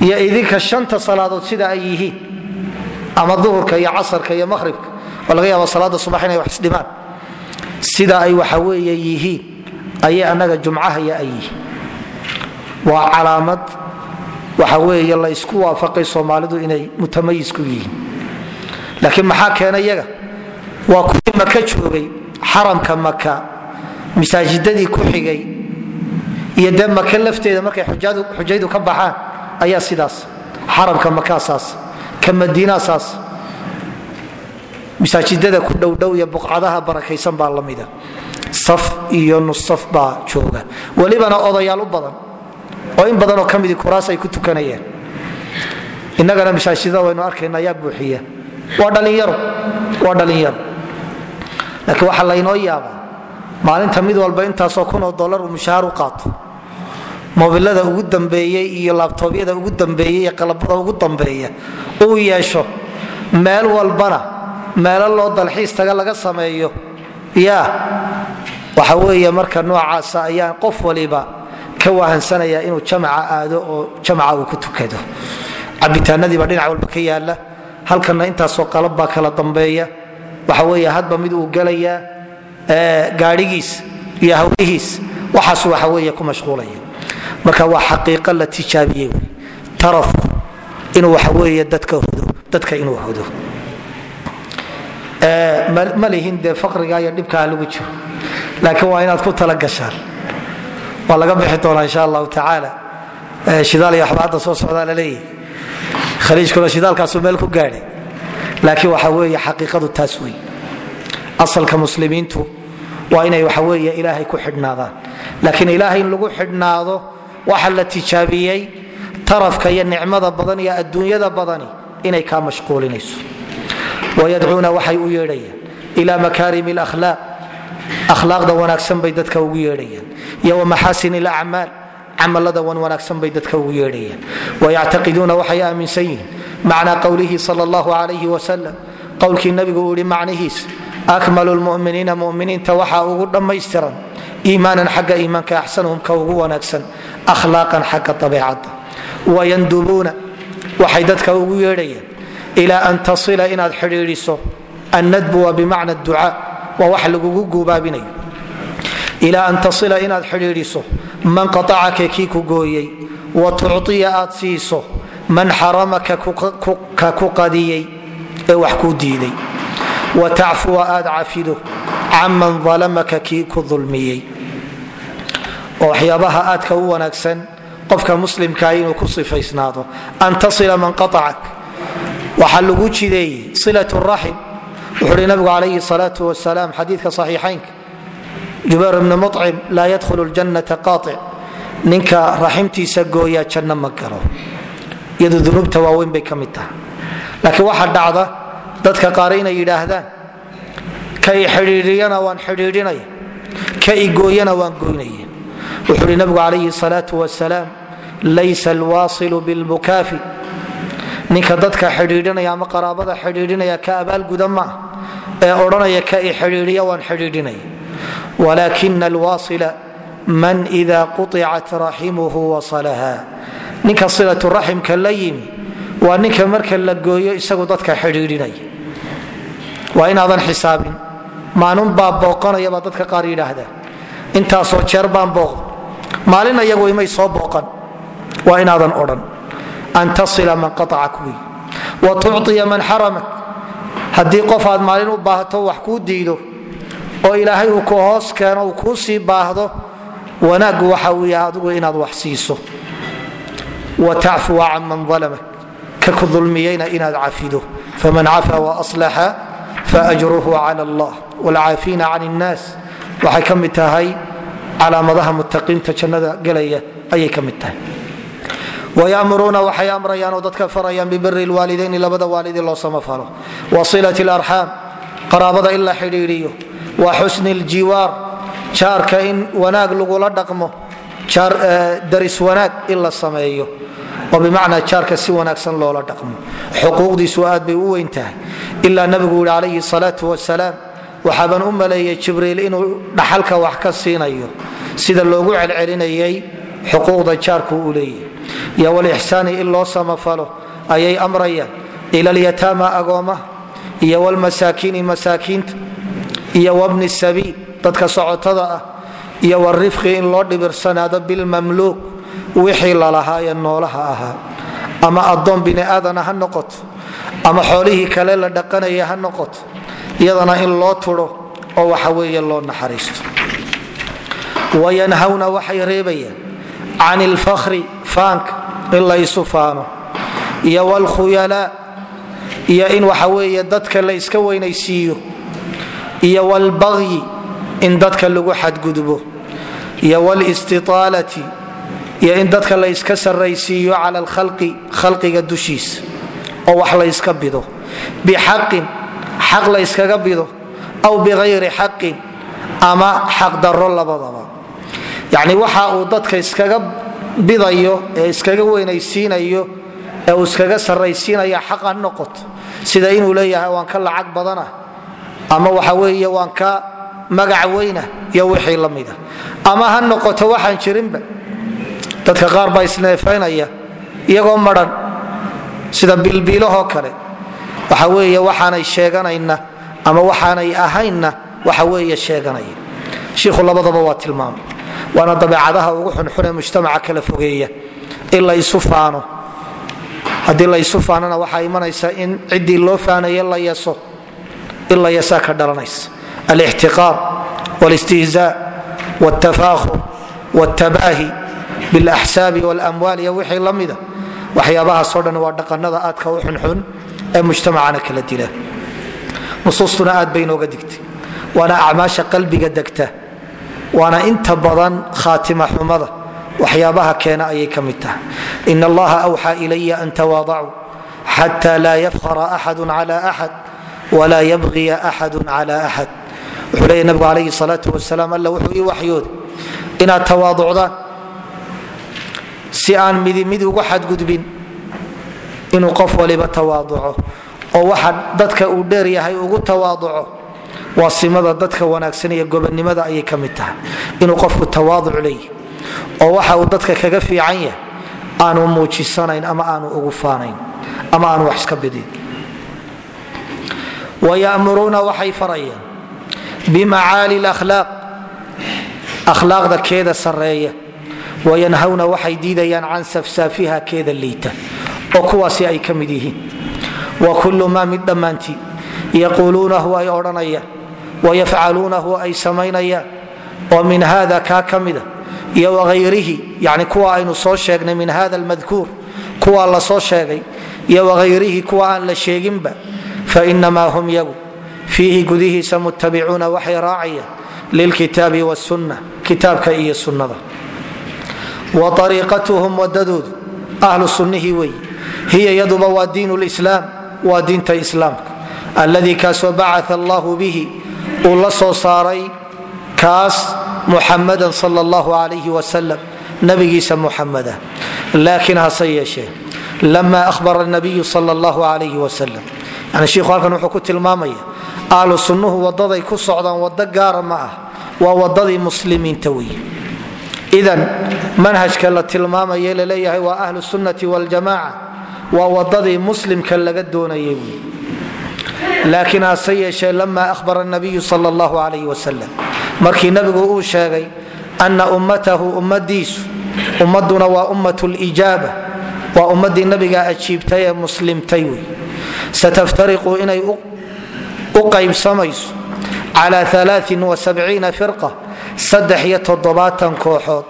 iyo idinka shanta salaadood sida ay yihiin ama duhurka iyo casarka iyo maqhribka oo laga yaaba salaada subax inay wax isdhimaan sida ay waxa weeye yihiin ayay annaga jumcahaya ay yihiin. Waa calaamad waxa weeye la ysku waafaqay soomaalidu inay mutamayis ku yihiin. Laakiin maxaa keena waa kuwii maka joogay xaramka maka masaajidadii ku xigay iyo dee maka lafteeda markay xujaydu ka baxaan ayaa sidaas xaramka makaa saas ka madiina saas masaajidada ku dhowdhow iyo buqcadaha barakaysan baa lamida saf iyo nusaf baa jooga. Welibana odayaal u badan oo in badanoo ka midii kuraas ay ku tukanayeen. Innagana masaajidada waynu arkayna ayaa buuxiya. Waa dhalinyaro waa dhalinyaro laakiin waxaa laynoo yaabaa maalinta mid walba intaasoo kunoo dollar uu mushahaar u qaato mobilada ugu dambeeyey iyo laabtoobyada ugu dambeeyey iyo qalabada ugu dambeeya uu yeesho meel walbana meelo loo dalxiis taga laga sameeyo ya waxa weeye marka noocaasa ayaa qof waliba ka wahansanaya inuu jamaca aado oo jamaca uu ku tukado. Cabitaanadiiba dhinac walba ka yaalla halkana intaasoo qalab baa kala dambeeya waxa wey hadba mid uu gelayaa gaadhigiis iyo hawlihiis waxaas waxa wey ku mashquulaya. Marka waa xaqiiqo la tijaabiyey tarafku inuu waxa wey dadka hudo dadka inuu hudo. Ma lihin dee faqriga iyo dhibkaha lagu jiro. Laakiin waa inaad ku talagashaan waa laga bixi doonaa insha allahu tacaala. Shidaal iyo waxba hadda soo socdaa laleeyahy khaliijkuna shidaalkaasu meel ku gaadhay laakiin waxa weeye xaqiiqadu taas wey asalka muslimiintu waa inay waxa weeye ilaahay ku xidhnaadaan. Laakiin ilaahay in lagu xidhnaado waxa la tijaabiyey tarafka iyo nicmada badan iyo adduunyada badani inay kaa mashquulinayso. Wayadcuuna waxay u yeedhayaan ila makaarimi alakhlaaq akhlaaqda wanaagsan bay dadka ugu yeedhayaan. Iyo wamaxaasin alacmaal camalada wan wanaagsan bay dadka ugu yeedhayaan. Wayactaqiduuna waxay aaminsan yihiin macnaa qowlihi sal allahu alayh wasalam qowlkii nabigu uu yihi macnihiis akmalu lmuminiina muminiinta waxaa ugu dhammaystiran iimaanan xagga iimaanka axsanuhum ugu wanaagsan akhlaaqan xagga abeecadda wayandubuuna waxay dadka ugu yeedhayaan ilaa an tasila inaad xidhiidhiso annadbu bimacna ducaa waa wax lagugu guubaabinayo ilaa an tasila inaad xidhiidhiso man qaacaka kii ku gooyey wa tucطiya aad siiso man xaramaka ka ku qadiyey ee wax kuu diiday wa tacfuwa aad cafido canman dalamaka kii ku dulmiyey. Oo waxyaabaha aadka u wanaagsan qofka muslimkaa inuu ku sifaysnaado. An tasila man qaacak waxaa lagu jideeyey silat raxim. Wuxuu uhi nabigu calayhi salaau wasalaam xadiidka saxiixaynka jubayr bni mucim laa yadkhulu ljannata qaatic ninka raximtiisa gooyaa janno ma galo iyadu dunuubta waaweyn bay ka mid tahay. Laakiin waxaa dhacda dadka qaar inay yidhaahdaan ka i xidhiidhiyana waan xidhiidhinaya ka i gooyana waan goynaya wuxuu uhi nabigu calayhi salaau wasalaam laysa alwaasilu bilmukaafi ninka dadka xidhiidhinaya ama qaraabada xidhiidhinaya ka abaalguda maa ee odhanaya ka i xidhiidhiya waan xidhiidhinaya. Walaakina alwaasila man ida quطicat raximuhu wasalaha ninka silatu raximka la yimi waa ninka marka la gooyo isagu dadka xidhiidhinaya. Waa inaadan xisaabin maalin baa booqanaya baa dadka qaar yidhaahdaa. Intaasoo jeer baan booqda maalin ayagu imay soo booqan. Waa inaadan odhan an tasila man qaacak wey wa tucطiya man xaramak. Haddii qof aad maalin u baahto wax kuu diido oo ilaahay uu ku hoos keeno uu kuu sii baahdo wanaaggu waxa wy adigu inaad wax siiso wa tacfuwa can man alamak ka ku dulmiyeyna inaad cafido faman cafa waaslaxa faajruhu cala allah wlcaafiina can اnnaas waxay ka mid tahay calaamadaha mutaqiinta jannada gelaya ayay ka mid tahay wayamuruuna waxay amrayaan oo dadka farayaan bibiri lwaalidayni labada waalidi loo samafalo wa silat larxaam qaraabada in la xidhiidhiyo wa xusni ljiwaar jaarka in wanaag lagula dhaqmo daris wanaag in la sameeyo oo bimacnaa jaarka si wanaagsan loola dhaqmo. Xuquuqdiisu aad bay u weyn tahay. Ilaa nabigu yihi calayhi salaau wasalaam waxaaban u maleeyay jibriil inuu dhaxalka wax ka siinayo sida loogu celcelinayay xuquuqda jaarku u leeyahy iyo walixsaani in loo samafalo ayay amrayaan. Ila alyataama iyo wlmasaakiini masaakiinta iyo wabni sabiil dadka socotada ah iyo warifqi in loo dhibirsanaado bilmamluuq wixii lalahaa ee noolaha ahaa ama addoon biniaadana ha noqoto ama xoolihii kale la dhaqanaya ha noqoto iyadana in loo turo oo waxa weeye loo naxariisto. Wayanhawna waxay reebayaan can ilfakhri faanka in laysu faano iyo wlkhuyalaa iyo in waxa weeye dadka la iska weynaysiiyo iyo wlbagyi in dadka lagu xadgudbo iyo wlistitaalati iyo in dadka la yska saraysiiyo cala alkhalqi khalqiga dushiisa oo wax la bido. Bixaqin xaq la bido aw biayri xaqin ama xaqdaro labadaba. Yani waxa uu dadka iskaga bidayo ee iskaga weynaysiinayo ee uu iskaga saraysiinaya xaq ha noqoto sida inuu leeyahay waan ka lacag badana ama waxa weeye waan ka magac weyna iyo wixii la mida ama ha noqoto waxaan jirinba dadka qaar baa isneefaynaya iyagoo maran sida bilbiilahoo kale waxa weeye waxaanay sheeganayna ama waxaanay ahaynna waxa weeye sheeganaya shiikhu labadaba waa tilmaamay waana dabeecadaha ugu xunxune mujtamaca kala fogeeya in la isu faano haddii la isu faanana waxaa imanaysa in ciddii loo faanaye la yaso in la yasaa ka dhalanaysa alixtiqaar wاlistihzaa wاltafaakhur wاltabaahi biاlaxsaabi wاlamwaal iyo wixii la mida. Waxyaabahaasoo dhan waa dhaqanada aadka u xunxun ee mujtamacana kala dila. Nusuustuna aad bay inooga digtay. Waana acmaasha qalbiga degta. Waana inta badan khaatima xumada. Waxyaabaha keena ayay ka mid tahay. In allaha awxaa ilaya an tawaadacuu xata laa yafkhara axadu cala axad wlaa yabqiya axadu cala axad. Wuxuu leeya nabigu calayhi salaatu wasalaam alla wuxuu ii waxyooday inaad tawaaducdaan si aan midi mid ugu xadgudbin inuu qof waliba tawaaduco oo waxa dadka uu dheer yahay ugu tawaaduco waa simada dadka wanaagsan iyo gobonnimada ayay ka mid tahay. Inuu qofku tawaaduc leeyahy oo waxa uu dadka kaga fiican yahay aanu muujisanayn ama aanu ugu faanayn ama aanu wax iska bidin. Wayamuruuna waxay farayeen bimacaali lahlaaq akhlaaqda keeda sareeya wayanhawna waxay diidayaan can safsaafiha keeda liita oo kuwaasi ay ka mid yihiin. Wa kullu maa mid dhammaantii yaquuluunahu ay odhanayaan wayafcaluunahu ay samaynayaan oo min hada kaa ka mida iyo wahayrihi yani kuwa aynu soo sheegnay min hada almadkuur kuwa la sheegay iyo wahayrihi kuwa aan la sheeginba fainamaa hum yagu. Fiihi gudihiisa muttabicuuna waxay raacayaan lilkitaabi wsunna kitaabka iyo sunnada wa ariiqatuhum wadadoodu ahlu sunnihii weeye hiya yaduba waa diin lislaam waa diinta islaamka alladii kaasoo bacaa allahu bihi. Uu la soo saaray kaas muxamadan sal allahu alayh wasalam nabigiisa muxamada laakiin hase yeeshee. Lama ahbara nabiyu sal allahu alayh wasalam yani shiikhu halkan wuxuu ku tilmaamaya ahlu wadaday ku socdaan wado gaara ma ah waa wadadii muslimiinta wey idan manhajka la tilmaamaye la leeyahay waa ahlu sunnati waljamaca waa wadadii muslimka laga doonayay laakiin hase yeeshee lama ahbara nabiyu sal allahu alayh wasalam markii nabigu uu sheegay ana ummatahu ummadiisu ummaduna waa ummat lijaaba waa ummadii nabiga ajiibtay ee muslimtay wey. Sataftariqu inay u qaybsamayso cala firqa saddex iyo toddobaatan kooxood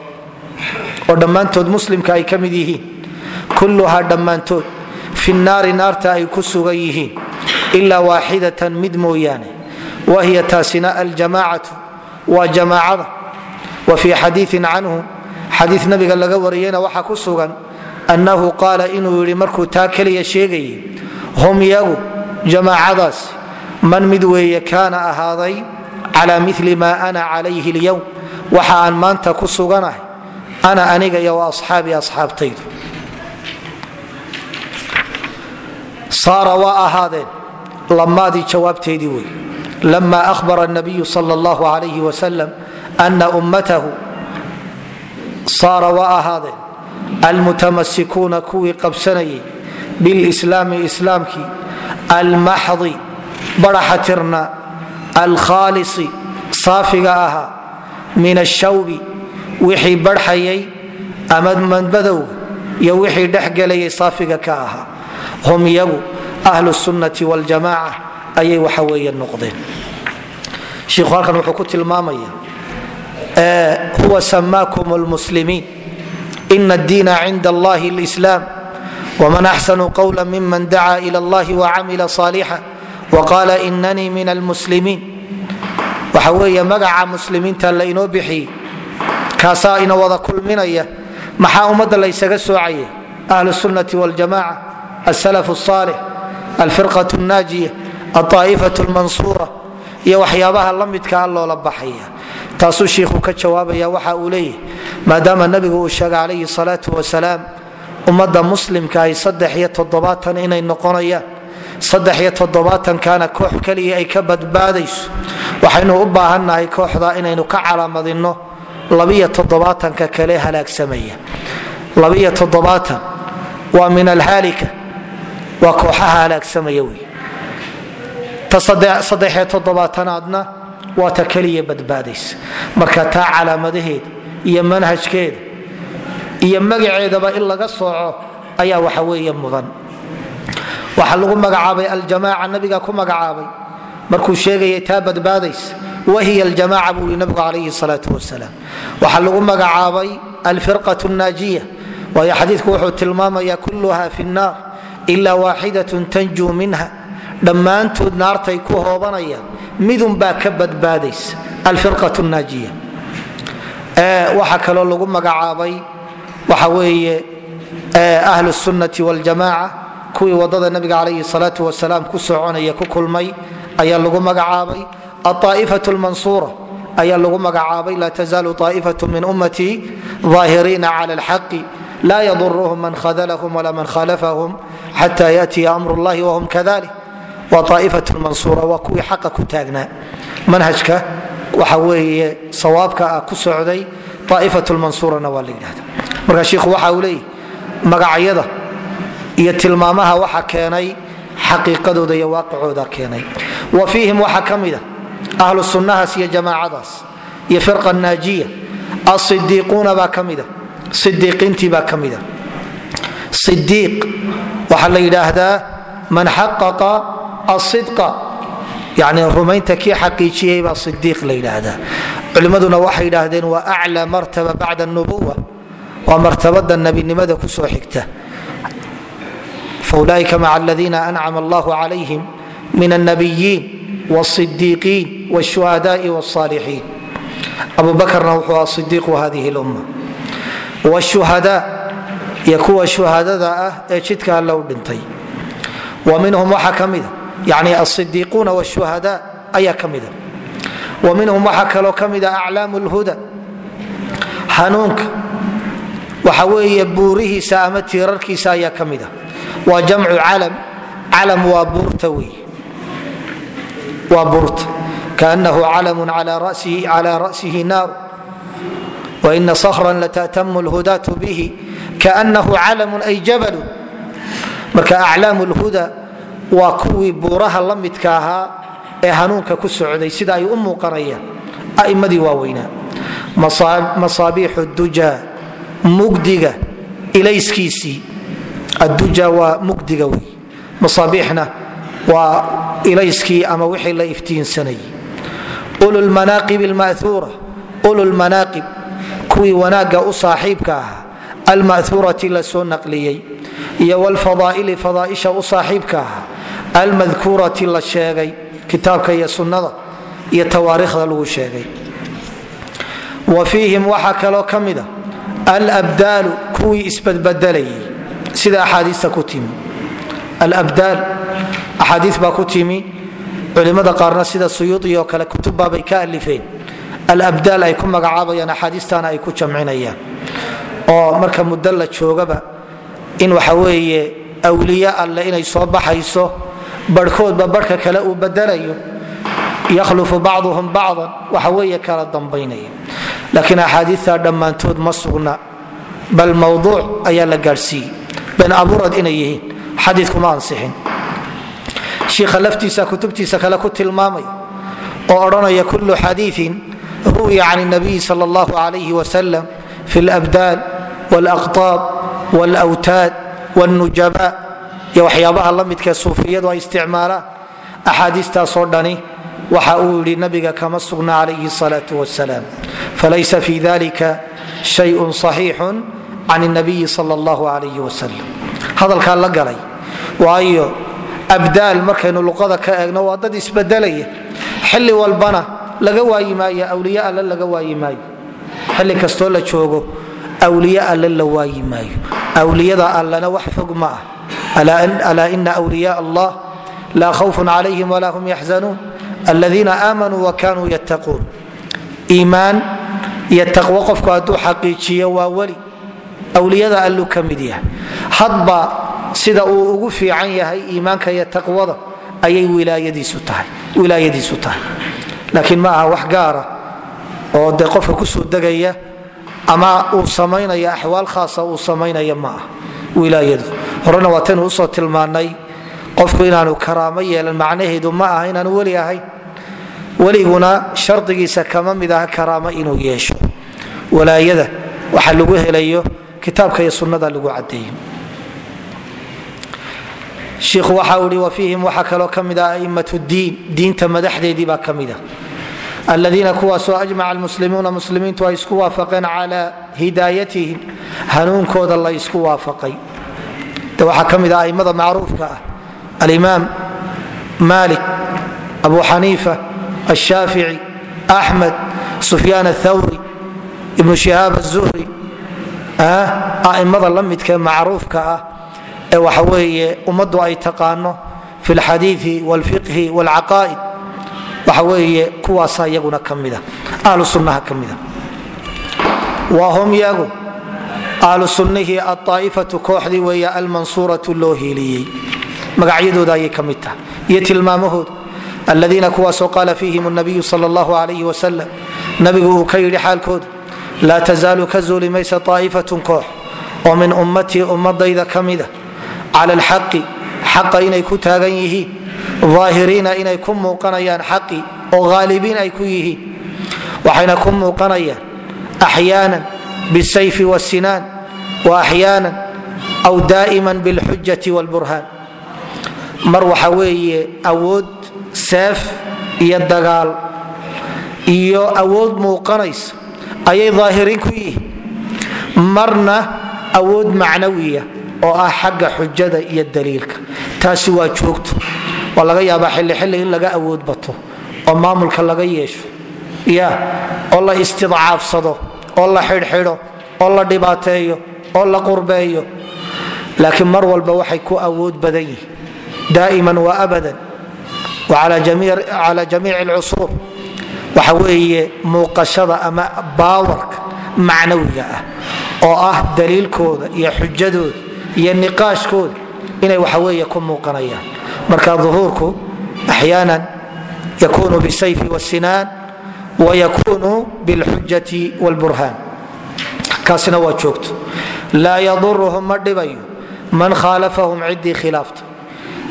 oo dhammaantood muslimka ay ka mid yihiin. Kulluhaa dhammaantood fi naari naarta ay ku sugan yihiin ilaa waaxidatan mid mooyaane. Wahiya taasina aljamaacatu waa jamaacada. Wa fii xadiiin canhu xadii nabiga laga wariyeyna waxaa ku sugan annahu qaala inuu yidhi markuu taa keliya sheegayay hum yagu jamaacadaas man mid weeye kaana ahaaday cala mili maa ana calayhi lyowm waxa aan maanta ku suganahay ana aniga iyo asxaabi asxaabtaydu. Saara waa ahaadeen lamaadii jawaabteedii wey lama ahbara nabiyu sal allahu alayh wasalam ana ummatahu saara waa ahaadeen almutamasikuuna kuwii qabsanayay bilslaami islaamkii almaxdi baraxa tirna alkhaalisi saafiga ahaa min ashawbi wixii barxayay ama madmadowga iyo wixii dhexgelayay saafiga ka ahaa. Hum yagu ahlu sunnati waljamaca ayay waxa weeye noqdeen. Shiikhu halkan wuxuu ku tilmaamaya huwa samaakum lmuslimiin ina addiina cinda allahi lislaam wman axsanu qwla miman dacaa ila allahi wacamila saalixa waqaala inanii min almuslimiin waxa weeye magaca muslimiinta la inoo bixiyey kaasaa ina wada kulminaya. Maxaa ummadda laysaga soocaya ahlu sunnati waljamaca asalaf saalix alfirqat naajiya alطaa'ifat lmansuura iyo waxyaabaha la midkaa loola baxaya. Taasuu shiikhu ka jawaabaya waxa uu leeyahy maadaama nabigu uu sheegay calayhi salaatu wasalaam ummadda muslimka ay saddex iyo toddobaatan inay noqonayaan saddex iyo toddobaatankana koox keliya ay ka badbaadayso. Waxaynu u baahannahay kooxda inaynu ka calaamadinno labiyo toddobaatanka kale halaagsamaya labiyo toddobaatan waa min alhaalika waa kooxaha halaagsamaya wey ta saddexee toddobaatanaadna waa ta keliya badbaadaysa. Marka taa calaamadaheeda iyo manhajkeeda iyo magaceedaba in laga sooco ayaa waxa weeye mudan waxaa lagu magacaabay aljamaaca nabiga ku magacaabay. Markuu sheegayay taa badbaadaysa wahiy aljamaca buu yii nabigu calayhi salaau wasalaam waxaa lagu magacaabay alfirqat naajiya. Waayo xadiidku wuxuu tilmaamaya kulluha fi nnaar ila waaxidatun tanjuu minha. Dhammaantood naartay ku hoobanayaan midunbaa ka badbaadaysa alfirqat naajiya. Waxaa kaloo lagu magacaabay waxa weeye ahlu sunnati wاljamaca kuwii waddada nabiga alayhi salaau wasalaam ku soconaya ku kulmay ayaa lagu magacaabay. Aaaifatu lmansuura ayaa lagu magacaabay laa tazaalu aa'ifatu min ummatii aahiriina cala alxaqi la yaduruhum man khadlahum wala man khalafahum xata yatiya amr llahi wahum kaalik waa aa'ifat lmansuura waa kuwii xaqa ku taagnaa. Manhajka waxa weeye sawaabka ah ku socday aa'ifat lmansuurana waa la yidhahda marka shiikhu waxa uu leeyahy magacyada iyo tilmaamaha waxa keenay xaqiiqadooda iyo waaqicooda keenay. Wa fiihim waxaa ka mida ahlu sunnahaas iyo jamaacadaas iyo firqa naajiya asidiiquuna baa ka mida idiiqiintii baa ka mida idiiq waxaa la yidhaahdaa man xaqaqa asidqa yani rumaynta kii xaqiijiyey baa idiiq la yidhaahdaa. Culimmaduna waxay yidhaahdeen waa aclى martaba bacda nubuwa waa martabada nebinimada ku soo xigta faulaaika maca aladiina ancama allah calayhim min alnabiyiin wاsidiiqiin wshuhadaai wاsaalixiin abu bakrna wuxuu aha idiiqu hadihi lumma wshuhadaa iyo kuwa shuhadada ah ee jidka alle u dhintay wa minhum waxaa ka mida yani aidiiquuna wshuhada ayaa ka mida wa minhum waxaa kaloo ka mida aclaamu lhuda hanuunka waxa weeye buurihiisa ama tiirarkiisa ayaa ka mid a waa jamcu calam. Calam waa buurta wey waa buurta. Kaanahu calamu cala ra'sihi naaru waina sahran lata'tamu lhudaatu bihi. Kaanahu calamun ay jabalun marka aclaamu lhuda waa kuwii buuraha la midka ahaa ee hanuunka ku socday sida ay u muuqanayaan. A'immadii waaweynaa. Masaabiixu duja mugdiga ilayskiisii adduja waa mugdiga wey masaabiixna waa ilayskii ama wixii la iftiinsanayay ululmanaaqib alma'uura ululmanaaqib kuwii wanaagga u saaxiibka ahaa alma'uurati la soo naqliyey iyo wlfadaa'ili fadaaisha u saaxiibka ahaa almadkuurati la sheegay kitaabka iyo sunnada iyo tawaariikhda lagu sheegay. Wa fiihim waxaa kaloo ka mida alabdaalu kuwii isbadbedelayay sida axaadiista ku timi. Alabdaal axaadii baa ku timi culimada qaarna sida suyuudi oo kale kutubbaabay ka alifeen. Alabdaal ay ku magacaabayaan axaadiistana ay ku jamcinayaan. Oo marka muddo la joogaba in waxa weeye awliye alle inay soo baxayso barhkoodba barhka kale uu badelayo yakhlufu bacduhum bacdan waxa weeye kala dambaynaya. Laakiin axaadiita dhammaantood ma sugna bal mawduuc ayaa la gaadhsiiyey ben aburad inay yihiin. Xadiikuma ansixin shiikha laftiisa kutubtiisa kale ku tilmaamaya oo odhanaya kullu xadiiin ru'ya can nabiyi sal allahu alayh wasalam fi labdaal wlaqtaab wlwtaad wاnujaba iyo waxyaabaha la midkae suufiyadu ay isticmaalaan. Axaadiistaasoo dhani waxa uu yidhi nabiga kama sugna calayhi salaau wasalaam falaysa fi dalika shayun صaxiixu can nabiyi sal allahu alayh wasalam hadalkaa la galay waayo abdaal markaynu luqada ka eegno waa dad isbedelaya xilli walbana laga waayi maayo awliye alle laga waayi maayo xilli kastoo la joogo awliye alle la waayi maayo awliyada allena wax fog ma ah alaa ina wliya allah laa khawfun calayhim walaa hum yaxzanuun aladiina aamanuu wakanuu yattaquun iimaan iyo taqwo qofku hadduu xaqiijiyo waa weli awliyada alluu ka yahay. Hadba sida uu ugu fiican yahay iimaanka iyo taqwada ayay wilaayadiisu tahay laakiin ma aha wax gaara oo de qofka ku soo degaya ama uu samaynaya axwaal khaasa uu samaynaya ma ah wilaayadu. Horena waataynu u soo tilmaanay qofku inaanu karaamo yeelan macnaheedu ma aha inaanu weli ahayn. Weliguna shardigiisa kama mid aha karaamo inuu yeesho. Walaayada waxa lagu helayo kitaabka iyo sunnada lagu cadeeyo shiikhu waxa uu i wafiihim waxaa kaloo ka mid ah a'imat diin diinta madaxdeedii baa ka mid ah. Aladiina kuwaasoo ajmaca almuslimuuna muslimiintu ay isku waafaqeen calaa hidaayatihim hanuunkooda la ysku waafaqay. De waxaa ka mid ah a'immada macruufka ah alimaam malik abu xaniifa ashaafici axmed sufyaan athawri ibnu shihaab azuhri a'immada la macruufka ah ee waxa weeye ummaddu ay taqaano fi lxadiii wlfiqhi wlcaqaa'id waxa weeye kuwaasa iyaguna ka mida ahlu sunnaha ka mida wa hum yagu ahlu sunnihii aaa'ifatu kooxdii weeye almansuuratu loo hiiliyey. Magacyadooda ayay ka mid tahay. Iyo tilmaamahooda aladiina kuwaasoo qaala fiihim nabiyu sal allahu alayh wasalam nabigu uu ka yidhi xaalkooda laa tazaalu ka zuuli maysa aa'ifatun koox oo min ummatii ummadayda ka mida cala alxaqi xaqa inay ku taagan yihiin aahiriina inay ku muuqanayaan xaqi oo haalibiin ay ku yihiin waxayna ku muuqanayaan axyaanan bisayfi wasinaan wa axyaanan aw daa'iman bilxujati wlburhaan mar waxa weeye awood seef iyo dagaal iyo awood muuqanaysa ayay daahiriin ku yihiin. Marna awood macnawiya oo ah xagga xujada iyo daliilka. Taasi waa joogto. Waa laga yaabaa xilli xilli in laga awood bato oo maamulka laga yeesho. Ya oo la istidcaafsado oo la xidhxidho oo la dhibaateeyo oo la qurbeeyo. Laakiin mar walba waxay ku awood badan yihiin. Daa'iman wa abadan. Wa cala jamiici alcusuur waxa weeye muuqashada ama baawarka macnawiga ah oo ah daliilkooda iyo xujadooda iyo niqaashkooda inay waxaweeye ku muuqanayaan. Marka uhuurku axyaanan yakunu bisayfi wsinaan wayakunu bilxujati wlburhaan kaasina waa joogto. Laa yaduruhum ma dhibayo man khaalafahum ciddii khilaafta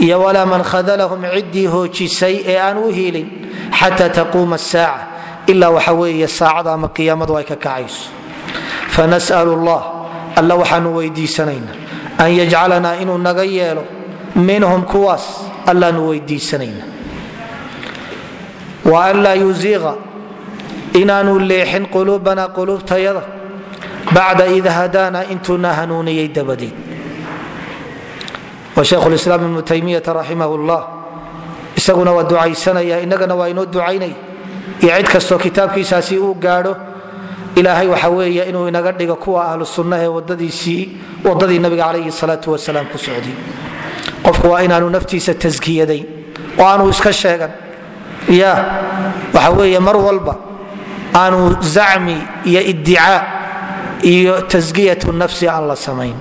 iyo walaa man khadalahum ciddii hoojisay ee aan u hiilin xata taquuma asaaca ilaa waxa weeye saacada ama qiyaamadu ay ka kacayso fanas'l allah alla waxaanu weydiisanayna an yajcalanaa inuu naga yeelo minhum kuwaas allaanu weydiisanayna wa an laa yuziiqa inaanu leexin quluubana quluubtayada bacda id hadaana intuuna hanuuniyey dabadeed wa shaykhu lislaam ibnu taymiyata raximah llah isaguna waa ducaysanaya inagana waa inoo ducaynaya iyo cid kastoo kitaabkiisaasi uu gaadho ilaahay waxa weeye inuu inaga dhigo kuwa ahlu ee wadadii nabiga calayhi salaatu wasalaam ku socday. Qofku waa inaanu naftiisa taskiyadayn oo aanu iska sheegan. Ya waxa weeye mar walba aanu zacmi iyo iddicaa iyo taskiyatu nafsi aan la samayn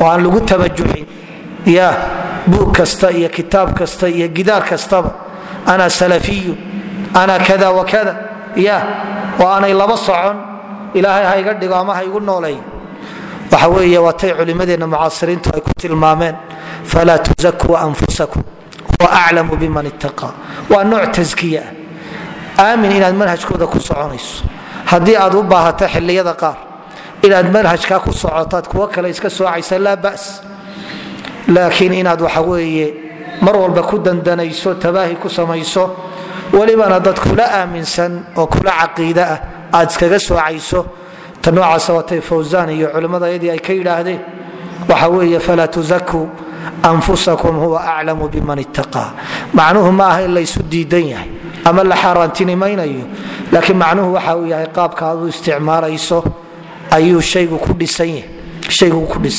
oo aan lagu tabajuxin ya buug kasta iyo kitaab kasta iyo gidaar kastaba. Ana salafiyu ana kada wakada ya oo aanay laba socon ilaahay ha iga dhigo ama ha igu nooleey waxa weeye waatay culimmadeenna mucaasiriintu ay ku tilmaameen falaa tusakuu anfusakum huwa aclamu biman ittaqa. Waa nooc taskiya ah. Aamin inaad manhajkooda ku soconayso. Haddii aad u baahato xilliyada qaar inaad manhajkaa ku socotaad kuwo kale iska soocaysa laa bas laakiin inaad waxa weeye mar walba ku dandanayso tabaahi ku samayso welibana dad kula aaminsan oo kula caqiida ah aad iskaga soocayso. Ta noocaasa waatay fawsaan iyo culimmada ayadii ay ka yidhaahdeen waxa weeye falaa tusakuu anfusakum huwa aclamu biman ittaqaa. Macnuhu ma aha in laysu diidan yahay ama la xaaraantinimaynayo laakiin macnuhu waxa uu yahay qaabka aad u isticmaalayso ayuu shaygu ku dhisan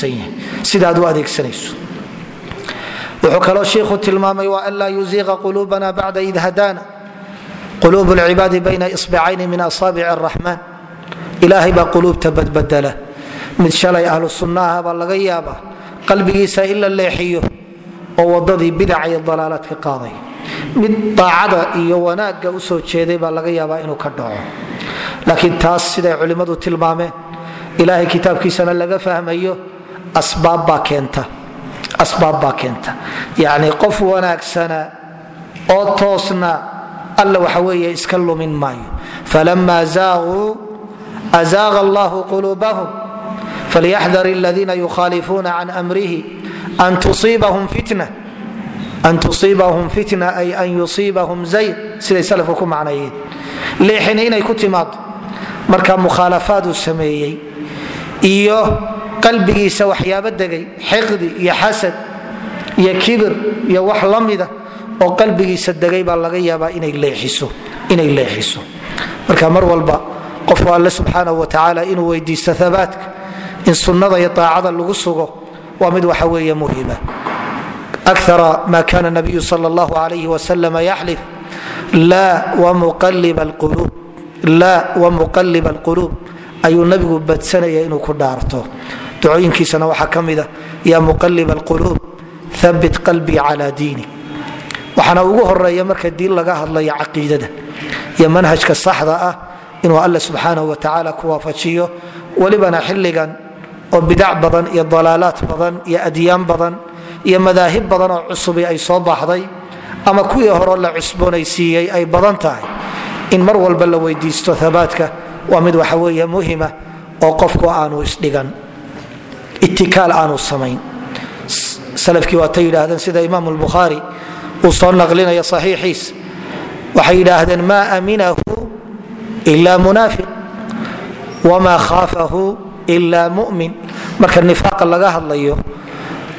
yahay. Sidaad u adeegsanayso wuxuu kaloo shiikhu tilmaamay wa an laa yuziiqa quluubana bacda id hadaana. Quluub lcibaadi bayna isbicayni min asaabic araxmaan ilaahay baa quluubta badbadela mid shalay ahlu baa laga yaabaa qalbigiisa in la leexiyo oo wadadii bidaca iyo dalaalaadka qaaday. Mid daacada iyo wanaagga u jeeday baa laga yaabaa inuu ka dhaco. Laakiin taas siday culimmadu tilmaameen. Ilaahay kitaabkiisana laga fahmayo asbaab baa keenta asbaab baa keenta. Yacni qof wanaagsana oo toosna alla waxa weeye iska lumin maayo. Falama zaaquu azaaqa allahu quluubahum falyaxdar aladiina yukhaalifuuna can amrihi an tusiibahum fitna an tusiibahum fitna ay an yusiibahum zayr siday salafku ku macneeyeen leexini inay ku timaado marka mukhaalafaaduu sameeyey iyo qalbigiisa waxyaabo degay xiqdi iyo xasad iyo kibir iyo wax la mida oo qalbigiisa degay baa laga yaabaa inay leexiso marka mar walba qofku alle subxaanahu watacaala inuu weydiisto abaadka in sunnada iyo aacada lagu sugo waa mid waxa weeye muhima akara ma kana nabiyu sal allahu alayh wasalam yaxlif laa wamuqalib alquluub ayuu nabigu badsanaya inuu ku dhaarto ducooyinkiisana waxaa ka mida yaa muqalib alquluub abit qalbii calaa diini waxaana ugu horreeya marka diin laga hadlayo caqiidada iyo manhajka saxda ah inuu alle subxaanahu watacaala ku waafajiyo welibana xilligan oo bidac badan iyo dalaalaad badan iyo adyaan badan iyo madaahib badan oo cusubi ay soo baxday ama kuwii horeo la cusboonaysiiyey ay badan tahay in mar walba la weydiisto abaadka waa mid waxaweeye muhima oo qofku aanu isdhigan itikaal aanu samayn. Salafkii waatay yidhaahdeen sida imaam lbukhaari uu soo naqlinaya saxiixiis. Waxay yidhaahdeen maa aminahu ila munaafiq wma khaafahu ila mumin. Marka nifaaqa laga hadlayo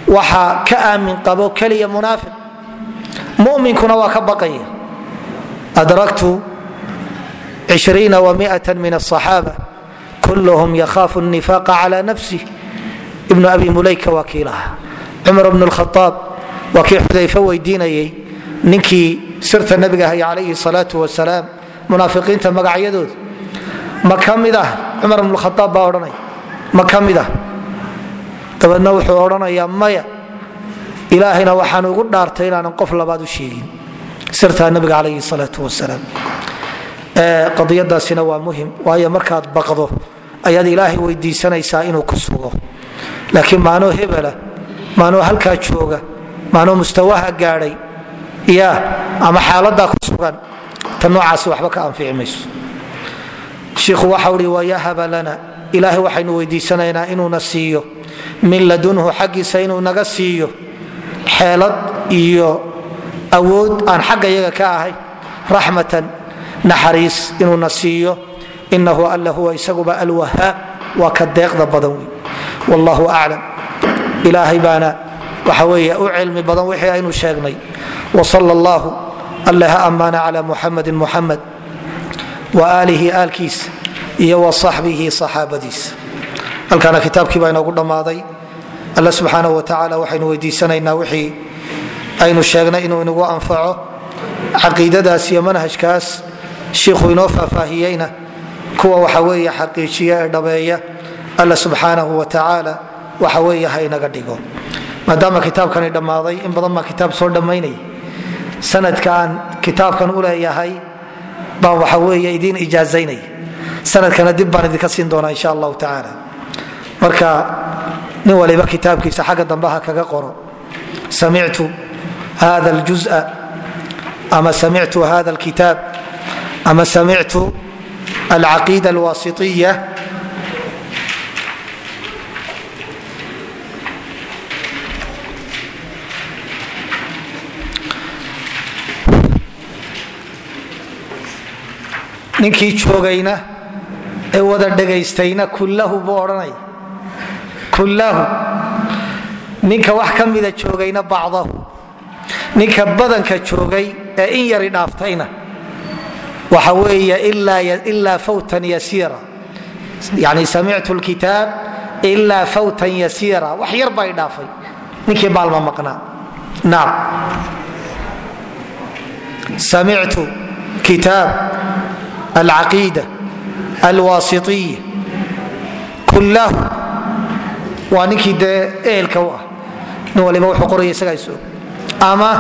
waxaa ka aamin qabo keliya munaafiq. Muminkuna waa ka baqaya. Adraktu iiina wmiata min asaxaaba kulhm yakhaafu nifaqa cala nafsih ibnu abi mulayka waa cumar bn lkhaaab waa xudayfe weydiinayay ninkii sirta nabiga ahay calayhi salaau wasalaam munaafiqiinta magacyadooda ma ka mid ah cumar bn khaaab baa odhanaya ma ka mid ah. Dabeedna wuxuu odhanayaa maya ilaahayna waxaan ugu dhaartay inaanan qof labaad u sheegin. Sirtaa nabiga calayhi salaau wasalaam qadiyadaasina waa muhiim waayo markaad baqdo ayaad ilaahay weydiisanaysaa inuu ku sugo laakiin maanoo hebela maanoo halkaa jooga maanoo mustawaha gaadhay ya ama xaaladaa ku sugan ta noocaasi waxba ka anfici mayso. Shiikhu waxau i wayahaba lana. Ilaahay waxaynu weydiisanaynaa inuuna siiyo. Min ladunhu xaggiisa inuu naga siiyo xeelad iyo awood aan xagga yaga ka ahay raxmatan naxariis inuuna siiyo. Inahu alla huwa isaguba alwahaab waa ka deeqda badan wey wallahu aclam ilaahay baana waxa weeye u cilmi badan wixii aynu sheegnay. Wsal allahu alle ha ammaana cala muxamadin wa aalihi aalkiisa iyo wa saxbihi saxaabadiisa halkaana kitaabkii baa inoogu dhammaaday. Alle subxaanahu wa tacaala waxaynu weydiisanaynaa wixii aynu sheegnay inuu inagu anfaco. Caqiidadaas iyo manhajkaas shiikhuu inoo faahfaahiyeyna kuwa waxa weeye xaqiijiya ee dhabeeya alla subxaanahu wa waxa weeye ha inaga dhigo. Maadaama kitaabkani dhammaaday in badan baa kitaab soo dhammaynaya sanadka aan kitaabkan u leeyahay baan waxa weeye idiin ijaazaynaya sanadkana dib baan idinka siin doonaa insha allahu tacaala marka nin waliba kitaabkiisa xagga dambaha kaga qoro. Samictu hada اljua ama samictu hada اlkitaab ama samictu alcaqiida alwaasitiya ninkii joogayna ee wada dhagaystayna kullahu buu odhanaya kullahu. Ninka wax ka mida joogayna bacdahu. Ninka badanka joogay ee in yari dhaaftayna. Waxa weeye ilaa fawtan yasiira. Yani samictu lkitaab ilaa fawtan yasiira. Wax yar baa i dhaafay. Ninkii baalma maqnaa. Naam. Samictu kitaab alcaqiida alwaasiiya kullahu waa ninkii dee ehelka u ah. Nin waliba wuxuu qoraya isagaa isog ama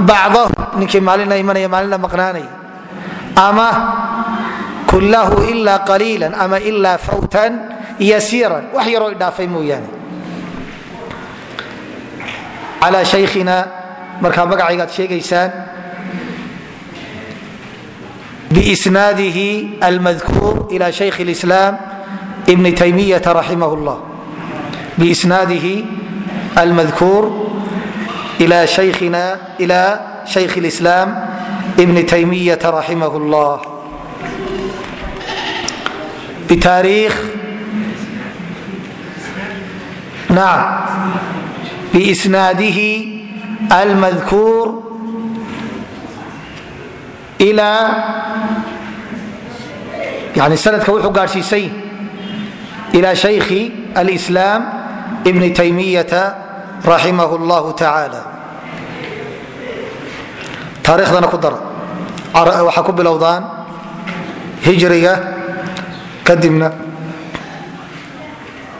bacdahu ninkii maalina imanaya maalina maqnaanaya. Ama kullahu ilaa qaliilan ama ilaa fawtan yasiiran. Wax yaroo idhaafay mooyaane. Calaa shaykhina markaa magacaygaad sheegaysaan bsnaadihi almadkuur ila shaykh اlislaam ibni taymiyata raximah اllah bisnaadihi almadkuur ila shaykh اlislaam ibni taymiyata raximah اllah bitaariikh nacam bisnaadihi almadkuur la yani sanadka wuxuu gaadhsiisay ila shaykhi alislaam ibni taymiyata raximah اllahu tacaala taarikhdana ku dara waxaa ku bilowdaan hijriga kadibna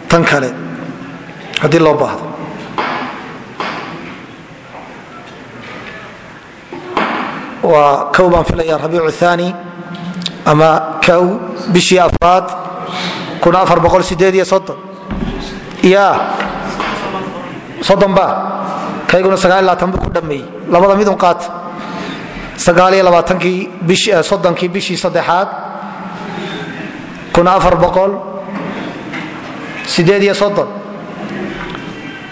tan kale. Haddii loo baahdo. Waa kow filaya rabiicu thani ama kow bishii afraad ba kayguna bu ku dhameeyey labada midun qaata soddonkii bishii saddexaad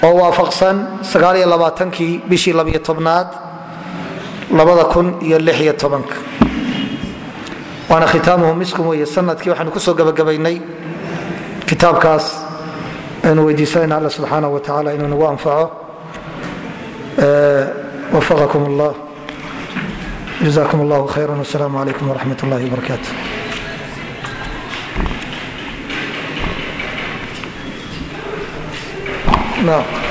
oo waafaqsan sagaal iyo labaatankii bishii labiyo tobnaad labada kun iyo lix iyo tobanka waana khitaamuhu miskun weye sannadkii waxaanu ku soo gabagabaynay kitaabkaas. Aynu weydiisanayna alla subxaana wa tacala inuu nagu anfaco. Wafaqakum allah jazakum allahu khayra wasalaamu calaykum waraxmat ullahi wbarakaatu No.